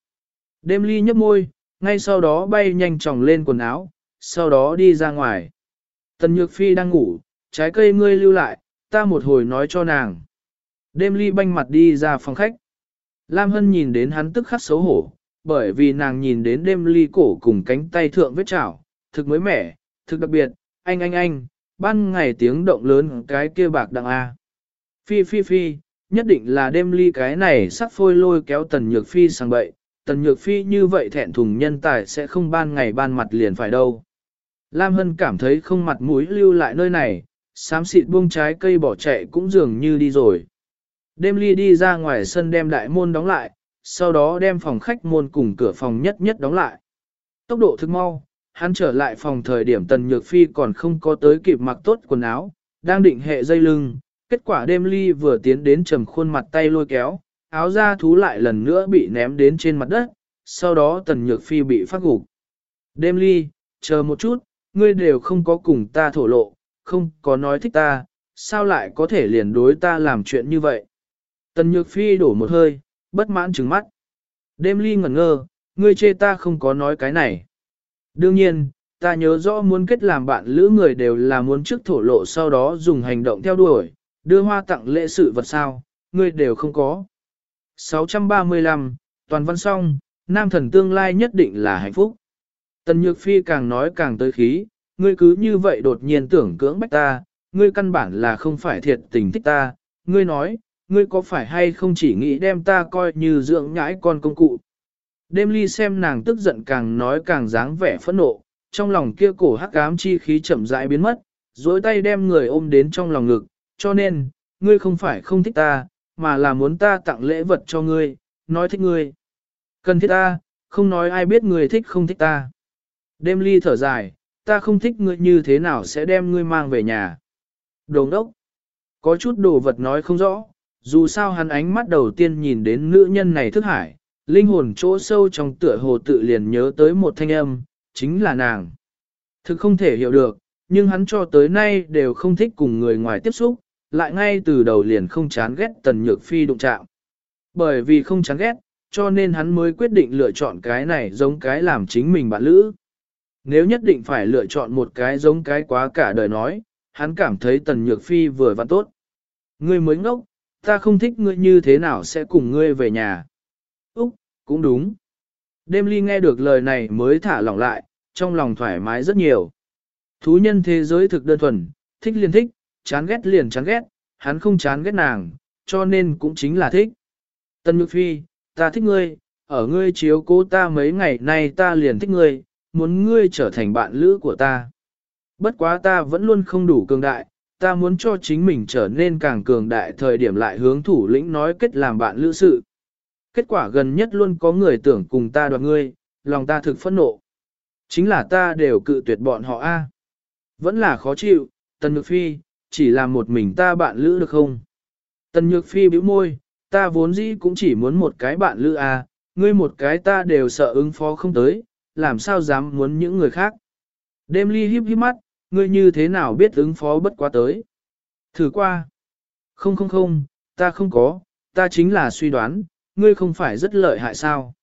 [SPEAKER 1] Đêm ly nhấp môi, ngay sau đó bay nhanh tròng lên quần áo, sau đó đi ra ngoài. Tần Nhược Phi đang ngủ, trái cây ngươi lưu lại, ta một hồi nói cho nàng. Đêm ly banh mặt đi ra phòng khách. Lam Hân nhìn đến hắn tức khắc xấu hổ, bởi vì nàng nhìn đến đêm ly cổ cùng cánh tay thượng vết chảo, thực mới mẻ, thực đặc biệt, anh anh anh, ban ngày tiếng động lớn cái kia bạc đặng A. Phi phi phi, nhất định là đêm ly cái này sắc phôi lôi kéo tần nhược phi sang bậy, tần nhược phi như vậy thẹn thùng nhân tài sẽ không ban ngày ban mặt liền phải đâu. Lam Hân cảm thấy không mặt mũi lưu lại nơi này, xám xịt buông trái cây bỏ chạy cũng dường như đi rồi. Đêm ly đi ra ngoài sân đem đại môn đóng lại, sau đó đem phòng khách môn cùng cửa phòng nhất nhất đóng lại. Tốc độ thực mau, hắn trở lại phòng thời điểm tần nhược phi còn không có tới kịp mặc tốt quần áo, đang định hệ dây lưng, kết quả đêm ly vừa tiến đến trầm khuôn mặt tay lôi kéo, áo da thú lại lần nữa bị ném đến trên mặt đất, sau đó tần nhược phi bị phát gục. Đêm ly, chờ một chút, ngươi đều không có cùng ta thổ lộ, không có nói thích ta, sao lại có thể liền đối ta làm chuyện như vậy? Tần Nhược Phi đổ một hơi, bất mãn trừng mắt. Đêm ly ngẩn ngơ, ngươi chê ta không có nói cái này. Đương nhiên, ta nhớ rõ muốn kết làm bạn lữ người đều là muốn trước thổ lộ sau đó dùng hành động theo đuổi, đưa hoa tặng lễ sự vật sao, ngươi đều không có. 635, toàn văn xong, nam thần tương lai nhất định là hạnh phúc. Tần Nhược Phi càng nói càng tới khí, ngươi cứ như vậy đột nhiên tưởng cưỡng bách ta, ngươi căn bản là không phải thiệt tình thích ta, ngươi nói, ngươi có phải hay không chỉ nghĩ đem ta coi như dưỡng nhãi con công cụ. Đêm ly xem nàng tức giận càng nói càng dáng vẻ phẫn nộ, trong lòng kia cổ hắc ám chi khí chậm rãi biến mất, dối tay đem người ôm đến trong lòng ngực, cho nên, ngươi không phải không thích ta, mà là muốn ta tặng lễ vật cho ngươi, nói thích ngươi. Cần thiết ta, không nói ai biết ngươi thích không thích ta. Đêm ly thở dài, ta không thích ngươi như thế nào sẽ đem ngươi mang về nhà. Đồ đốc. Có chút đồ vật nói không rõ, dù sao hắn ánh mắt đầu tiên nhìn đến nữ nhân này thức hải, linh hồn chỗ sâu trong tựa hồ tự liền nhớ tới một thanh âm, chính là nàng. Thực không thể hiểu được, nhưng hắn cho tới nay đều không thích cùng người ngoài tiếp xúc, lại ngay từ đầu liền không chán ghét tần nhược phi đụng chạm. Bởi vì không chán ghét, cho nên hắn mới quyết định lựa chọn cái này giống cái làm chính mình bạn lữ. Nếu nhất định phải lựa chọn một cái giống cái quá cả đời nói, hắn cảm thấy Tần Nhược Phi vừa văn tốt. Ngươi mới ngốc, ta không thích ngươi như thế nào sẽ cùng ngươi về nhà. Úc, cũng đúng. Đêm ly nghe được lời này mới thả lỏng lại, trong lòng thoải mái rất nhiều. Thú nhân thế giới thực đơn thuần, thích liền thích, chán ghét liền chán ghét, hắn không chán ghét nàng, cho nên cũng chính là thích. Tân Nhược Phi, ta thích ngươi, ở ngươi chiếu cố ta mấy ngày nay ta liền thích ngươi, muốn ngươi trở thành bạn lữ của ta. Bất quá ta vẫn luôn không đủ cường đại, ta muốn cho chính mình trở nên càng cường đại thời điểm lại hướng thủ lĩnh nói kết làm bạn lữ sự. Kết quả gần nhất luôn có người tưởng cùng ta đoạt ngươi, lòng ta thực phẫn nộ. Chính là ta đều cự tuyệt bọn họ a. Vẫn là khó chịu, Tần Nhược Phi, chỉ là một mình ta bạn lữ được không? Tần Nhược Phi bĩu môi, ta vốn dĩ cũng chỉ muốn một cái bạn lữ a, ngươi một cái ta đều sợ ứng phó không tới, làm sao dám muốn những người khác. Đêm ly híp híp mắt, ngươi như thế nào biết ứng phó bất quá tới. Thử qua. Không không không, ta không có, ta chính là suy đoán, ngươi không phải rất lợi hại sao.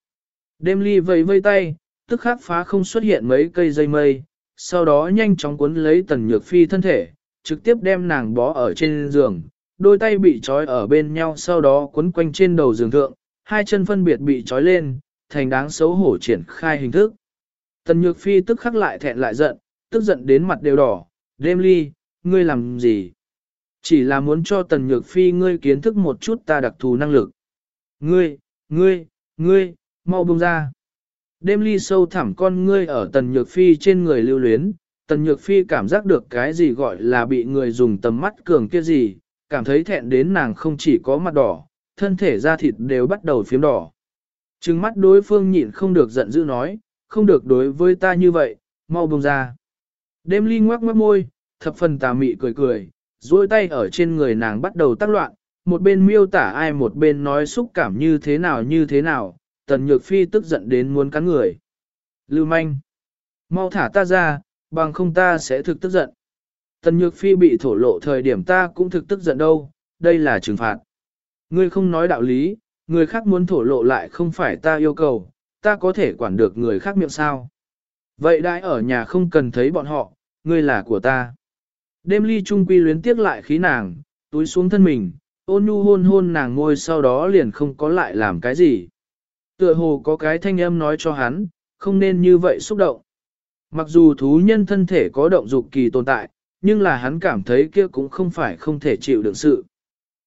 [SPEAKER 1] Đêm ly vẫy vây tay, tức khắc phá không xuất hiện mấy cây dây mây, sau đó nhanh chóng cuốn lấy tần nhược phi thân thể, trực tiếp đem nàng bó ở trên giường, đôi tay bị trói ở bên nhau sau đó cuốn quanh trên đầu giường thượng, hai chân phân biệt bị trói lên, thành đáng xấu hổ triển khai hình thức. Tần nhược phi tức khắc lại thẹn lại giận, tức giận đến mặt đều đỏ, đêm ly, ngươi làm gì? Chỉ là muốn cho tần nhược phi ngươi kiến thức một chút ta đặc thù năng lực. Ngươi, ngươi, ngươi, mau buông ra. Đêm ly sâu thẳm con ngươi ở tần nhược phi trên người lưu luyến, tần nhược phi cảm giác được cái gì gọi là bị người dùng tầm mắt cường kia gì, cảm thấy thẹn đến nàng không chỉ có mặt đỏ, thân thể da thịt đều bắt đầu phiếm đỏ. Trừng mắt đối phương nhịn không được giận dữ nói, không được đối với ta như vậy, mau buông ra. Đêm ly ngoác mất môi, thập phần tà mị cười cười, duỗi tay ở trên người nàng bắt đầu tác loạn, một bên miêu tả ai một bên nói xúc cảm như thế nào như thế nào, tần nhược phi tức giận đến muốn cắn người. Lưu manh, mau thả ta ra, bằng không ta sẽ thực tức giận. Tần nhược phi bị thổ lộ thời điểm ta cũng thực tức giận đâu, đây là trừng phạt. Ngươi không nói đạo lý, người khác muốn thổ lộ lại không phải ta yêu cầu, ta có thể quản được người khác miệng sao. Vậy đại ở nhà không cần thấy bọn họ, ngươi là của ta. Đêm ly trung quy luyến tiếc lại khí nàng, túi xuống thân mình, ôn nhu hôn hôn nàng ngôi sau đó liền không có lại làm cái gì. Tựa hồ có cái thanh âm nói cho hắn, không nên như vậy xúc động. Mặc dù thú nhân thân thể có động dục kỳ tồn tại, nhưng là hắn cảm thấy kia cũng không phải không thể chịu được sự.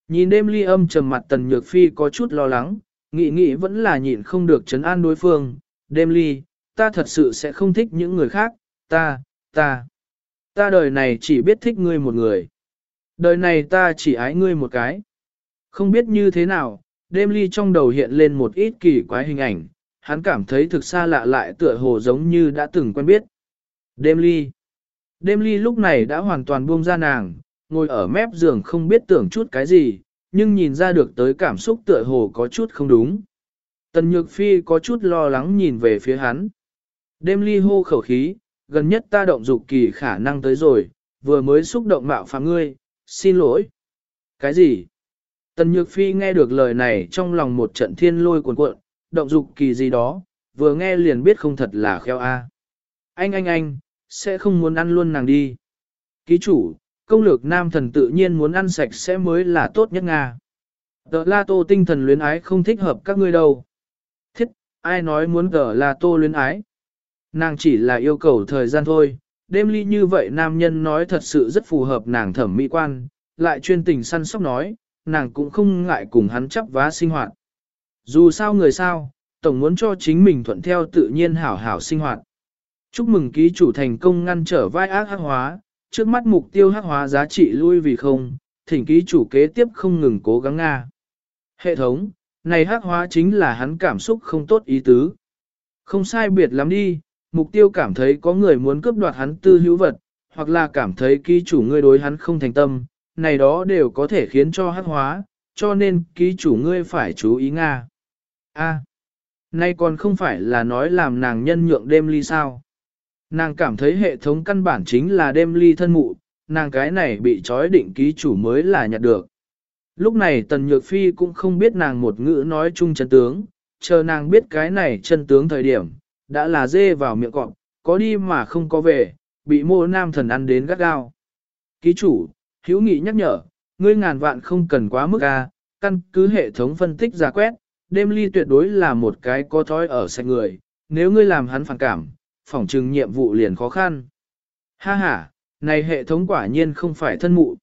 [SPEAKER 1] Nhìn đêm ly âm trầm mặt tần nhược phi có chút lo lắng, nghĩ nghĩ vẫn là nhịn không được chấn an đối phương. Đêm ly, ta thật sự sẽ không thích những người khác, ta, ta. Ta đời này chỉ biết thích ngươi một người. Đời này ta chỉ ái ngươi một cái. Không biết như thế nào, đêm ly trong đầu hiện lên một ít kỳ quái hình ảnh, hắn cảm thấy thực xa lạ lại tựa hồ giống như đã từng quen biết. Đêm ly. Đêm ly lúc này đã hoàn toàn buông ra nàng, ngồi ở mép giường không biết tưởng chút cái gì, nhưng nhìn ra được tới cảm xúc tựa hồ có chút không đúng. Tần Nhược Phi có chút lo lắng nhìn về phía hắn. Đêm ly hô khẩu khí, gần nhất ta động dục kỳ khả năng tới rồi, vừa mới xúc động mạo phạm ngươi, xin lỗi. Cái gì? Tần Nhược Phi nghe được lời này trong lòng một trận thiên lôi cuồn cuộn, động dục kỳ gì đó, vừa nghe liền biết không thật là kheo a. Anh anh anh, sẽ không muốn ăn luôn nàng đi. Ký chủ, công lược nam thần tự nhiên muốn ăn sạch sẽ mới là tốt nhất Nga. Tờ La Tô tinh thần luyến ái không thích hợp các ngươi đâu. Thiết, ai nói muốn tờ La Tô luyến ái? Nàng chỉ là yêu cầu thời gian thôi, đêm ly như vậy nam nhân nói thật sự rất phù hợp nàng thẩm mỹ quan, lại chuyên tình săn sóc nói, nàng cũng không ngại cùng hắn chấp vá sinh hoạt. Dù sao người sao, tổng muốn cho chính mình thuận theo tự nhiên hảo hảo sinh hoạt. Chúc mừng ký chủ thành công ngăn trở vai ác hắc hóa, trước mắt mục tiêu hắc hóa giá trị lui vì không, thỉnh ký chủ kế tiếp không ngừng cố gắng Nga. Hệ thống, này hắc hóa chính là hắn cảm xúc không tốt ý tứ. Không sai biệt lắm đi, mục tiêu cảm thấy có người muốn cướp đoạt hắn tư hữu vật, hoặc là cảm thấy ký chủ ngươi đối hắn không thành tâm, này đó đều có thể khiến cho hắc hóa, cho nên ký chủ ngươi phải chú ý Nga. A, nay còn không phải là nói làm nàng nhân nhượng đêm ly sao. Nàng cảm thấy hệ thống căn bản chính là đêm ly thân mụ, nàng cái này bị trói định ký chủ mới là nhặt được. Lúc này Tần Nhược Phi cũng không biết nàng một ngữ nói chung chân tướng, chờ nàng biết cái này chân tướng thời điểm, đã là dê vào miệng cọp, có đi mà không có về, bị mô nam thần ăn đến gắt gao. Ký chủ, hữu nghị nhắc nhở, ngươi ngàn vạn không cần quá mức a, căn cứ hệ thống phân tích giả quét, đêm ly tuyệt đối là một cái có thói ở sạch người, nếu ngươi làm hắn phản cảm, phỏng trừng nhiệm vụ liền khó khăn. Ha ha, này hệ thống quả nhiên không phải thân mụ.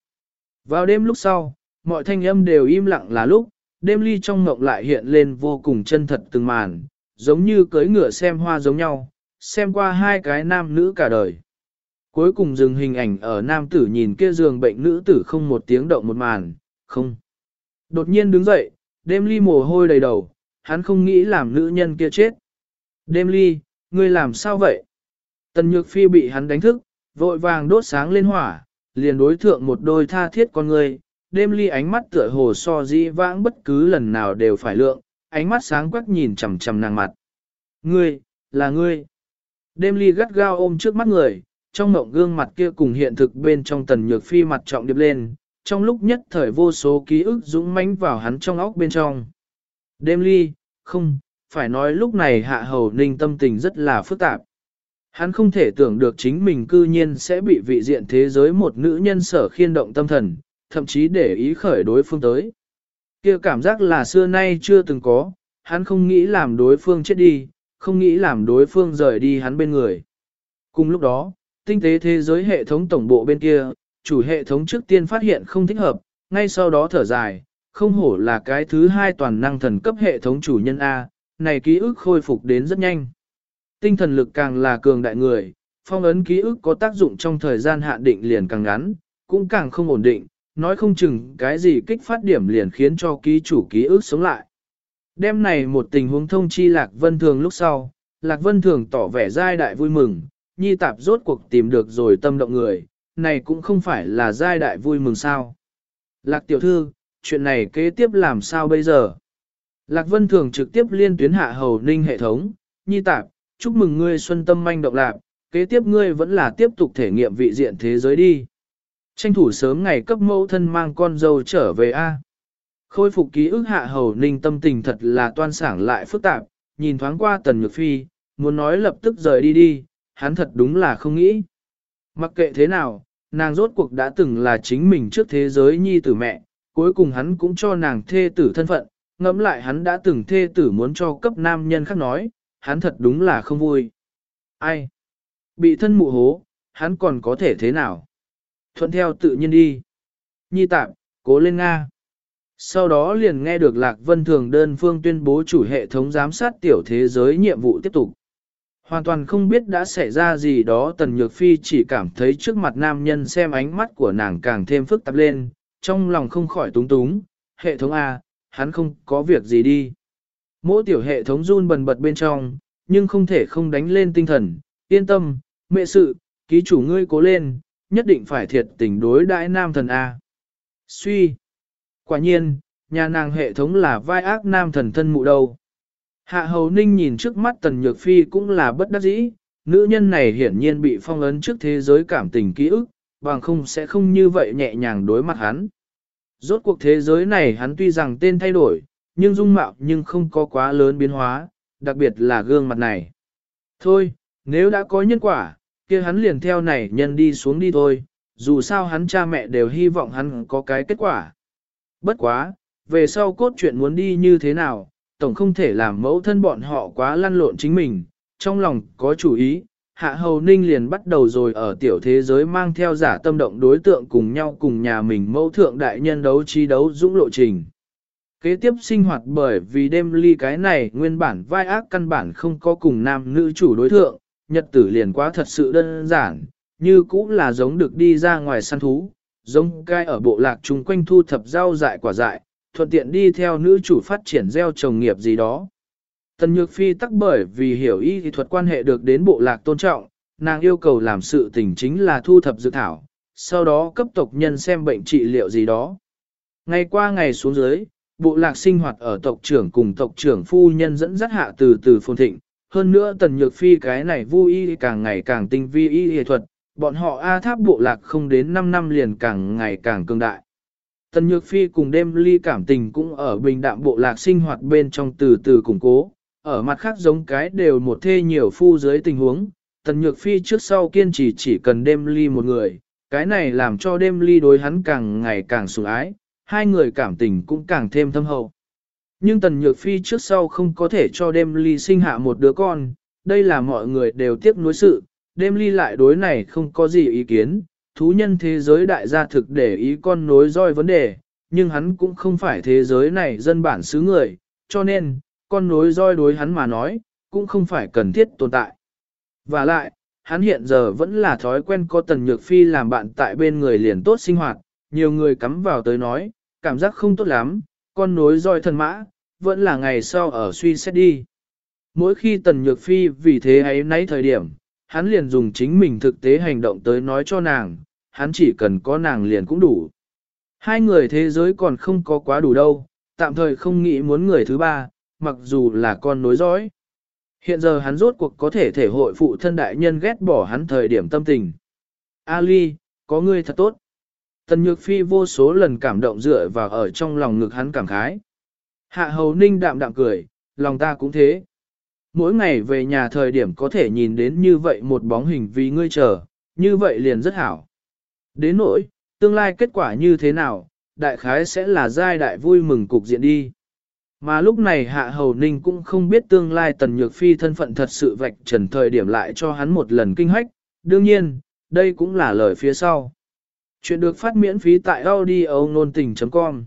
[SPEAKER 1] Vào đêm lúc sau, mọi thanh âm đều im lặng là lúc, đêm ly trong ngộng lại hiện lên vô cùng chân thật từng màn, giống như cưới ngựa xem hoa giống nhau, xem qua hai cái nam nữ cả đời. Cuối cùng dừng hình ảnh ở nam tử nhìn kia giường bệnh nữ tử không một tiếng động một màn, không. Đột nhiên đứng dậy, đêm ly mồ hôi đầy đầu, hắn không nghĩ làm nữ nhân kia chết. Đêm ly, ngươi làm sao vậy? Tần nhược phi bị hắn đánh thức, vội vàng đốt sáng lên hỏa, liền đối thượng một đôi tha thiết con người, đêm ly ánh mắt tựa hồ so di vãng bất cứ lần nào đều phải lượng, ánh mắt sáng quắc nhìn chằm chằm nàng mặt. Ngươi, là ngươi. Đêm ly gắt gao ôm trước mắt người, trong mộng gương mặt kia cùng hiện thực bên trong tần nhược phi mặt trọng điệp lên, trong lúc nhất thời vô số ký ức dũng mãnh vào hắn trong óc bên trong. Đêm ly, không, phải nói lúc này hạ hầu ninh tâm tình rất là phức tạp. Hắn không thể tưởng được chính mình cư nhiên sẽ bị vị diện thế giới một nữ nhân sở khiên động tâm thần, thậm chí để ý khởi đối phương tới. kia cảm giác là xưa nay chưa từng có, hắn không nghĩ làm đối phương chết đi, không nghĩ làm đối phương rời đi hắn bên người. Cùng lúc đó, tinh tế thế giới hệ thống tổng bộ bên kia, chủ hệ thống trước tiên phát hiện không thích hợp, ngay sau đó thở dài, không hổ là cái thứ hai toàn năng thần cấp hệ thống chủ nhân A, này ký ức khôi phục đến rất nhanh. Tinh thần lực càng là cường đại người, phong ấn ký ức có tác dụng trong thời gian hạn định liền càng ngắn, cũng càng không ổn định, nói không chừng cái gì kích phát điểm liền khiến cho ký chủ ký ức sống lại. Đêm này một tình huống thông chi Lạc Vân Thường lúc sau, Lạc Vân Thường tỏ vẻ giai đại vui mừng, nhi tạp rốt cuộc tìm được rồi tâm động người, này cũng không phải là giai đại vui mừng sao. Lạc tiểu thư, chuyện này kế tiếp làm sao bây giờ? Lạc Vân Thường trực tiếp liên tuyến hạ hầu ninh hệ thống, nhi tạp, chúc mừng ngươi xuân tâm manh động lạc, kế tiếp ngươi vẫn là tiếp tục thể nghiệm vị diện thế giới đi. Tranh thủ sớm ngày cấp mẫu thân mang con dâu trở về A. Khôi phục ký ức hạ hầu ninh tâm tình thật là toan sảng lại phức tạp, nhìn thoáng qua tần nhược phi, muốn nói lập tức rời đi đi, hắn thật đúng là không nghĩ. Mặc kệ thế nào, nàng rốt cuộc đã từng là chính mình trước thế giới nhi tử mẹ, cuối cùng hắn cũng cho nàng thê tử thân phận, ngẫm lại hắn đã từng thê tử muốn cho cấp nam nhân khác nói, hắn thật đúng là không vui. Ai? Bị thân mụ hố, hắn còn có thể thế nào? Thuận theo tự nhiên đi. Nhi tạm, cố lên Nga. Sau đó liền nghe được Lạc Vân Thường đơn phương tuyên bố chủ hệ thống giám sát tiểu thế giới nhiệm vụ tiếp tục. Hoàn toàn không biết đã xảy ra gì đó Tần Nhược Phi chỉ cảm thấy trước mặt nam nhân xem ánh mắt của nàng càng thêm phức tạp lên, trong lòng không khỏi túng túng, hệ thống A, hắn không có việc gì đi. Mỗi tiểu hệ thống run bần bật bên trong, nhưng không thể không đánh lên tinh thần, yên tâm, mẹ sự, ký chủ ngươi cố lên, nhất định phải thiệt tình đối đãi nam thần A. Suy. Quả nhiên, nhà nàng hệ thống là vai ác nam thần thân mụ đâu. Hạ hầu ninh nhìn trước mắt tần nhược phi cũng là bất đắc dĩ, nữ nhân này hiển nhiên bị phong ấn trước thế giới cảm tình ký ức, bằng không sẽ không như vậy nhẹ nhàng đối mặt hắn. Rốt cuộc thế giới này hắn tuy rằng tên thay đổi, nhưng dung mạo nhưng không có quá lớn biến hóa, đặc biệt là gương mặt này. Thôi, nếu đã có nhân quả, kia hắn liền theo này nhân đi xuống đi thôi, dù sao hắn cha mẹ đều hy vọng hắn có cái kết quả. Bất quá, về sau cốt truyện muốn đi như thế nào, tổng không thể làm mẫu thân bọn họ quá lăn lộn chính mình, trong lòng có chủ ý, Hạ Hầu Ninh liền bắt đầu rồi ở tiểu thế giới mang theo giả tâm động đối tượng cùng nhau cùng nhà mình mẫu thượng đại nhân đấu trí đấu dũng lộ trình. Kế tiếp sinh hoạt bởi vì đêm ly cái này nguyên bản vai ác căn bản không có cùng nam nữ chủ đối thượng, nhật tử liền quá thật sự đơn giản, như cũng là giống được đi ra ngoài săn thú, giống cai ở bộ lạc chung quanh thu thập rau dại quả dại, thuận tiện đi theo nữ chủ phát triển gieo trồng nghiệp gì đó. Tần Nhược Phi tắc bởi vì hiểu y thì thuật quan hệ được đến bộ lạc tôn trọng, nàng yêu cầu làm sự tình chính là thu thập dự thảo, sau đó cấp tộc nhân xem bệnh trị liệu gì đó. Ngày qua ngày xuống dưới, bộ lạc sinh hoạt ở tộc trưởng cùng tộc trưởng phu nhân dẫn dắt hạ từ từ phồn thịnh. Hơn nữa Tần Nhược Phi cái này vui y càng ngày càng tinh vi y y thuật, bọn họ A tháp bộ lạc không đến 5 năm liền càng ngày càng cường đại. Tần Nhược Phi cùng đêm ly cảm tình cũng ở bình đạm bộ lạc sinh hoạt bên trong từ từ củng cố, ở mặt khác giống cái đều một thê nhiều phu dưới tình huống, Tần Nhược Phi trước sau kiên trì chỉ cần đêm ly một người, cái này làm cho đêm ly đối hắn càng ngày càng sủng ái, hai người cảm tình cũng càng thêm thâm hậu. Nhưng Tần Nhược Phi trước sau không có thể cho đêm ly sinh hạ một đứa con, đây là mọi người đều tiếc nuối sự, đêm ly lại đối này không có gì ý kiến, thú nhân thế giới đại gia thực để ý con nối roi vấn đề, nhưng hắn cũng không phải thế giới này dân bản xứ người, cho nên, con nối roi đối hắn mà nói, cũng không phải cần thiết tồn tại. Và lại, hắn hiện giờ vẫn là thói quen có tần nhược phi làm bạn tại bên người liền tốt sinh hoạt, nhiều người cắm vào tới nói, cảm giác không tốt lắm, con nối roi thần mã, vẫn là ngày sau ở suy xét đi. Mỗi khi tần nhược phi vì thế ấy nấy thời điểm, hắn liền dùng chính mình thực tế hành động tới nói cho nàng, hắn chỉ cần có nàng liền cũng đủ. Hai người thế giới còn không có quá đủ đâu, tạm thời không nghĩ muốn người thứ ba, mặc dù là con nối dõi. Hiện giờ hắn rốt cuộc có thể thể hội phụ thân đại nhân ghét bỏ hắn thời điểm tâm tình. Ali, có ngươi thật tốt. Tần Nhược Phi vô số lần cảm động dựa vào ở trong lòng ngực hắn cảm khái. Hạ hầu ninh đạm đạm cười, lòng ta cũng thế. Mỗi ngày về nhà thời điểm có thể nhìn đến như vậy một bóng hình vì ngươi chờ, như vậy liền rất hảo. Đến nỗi, tương lai kết quả như thế nào, đại khái sẽ là giai đại vui mừng cục diện đi. Mà lúc này Hạ Hầu Ninh cũng không biết tương lai Tần Nhược Phi thân phận thật sự vạch trần thời điểm lại cho hắn một lần kinh hách, đương nhiên, đây cũng là lời phía sau. Chuyện được phát miễn phí tại audio nôn tình.com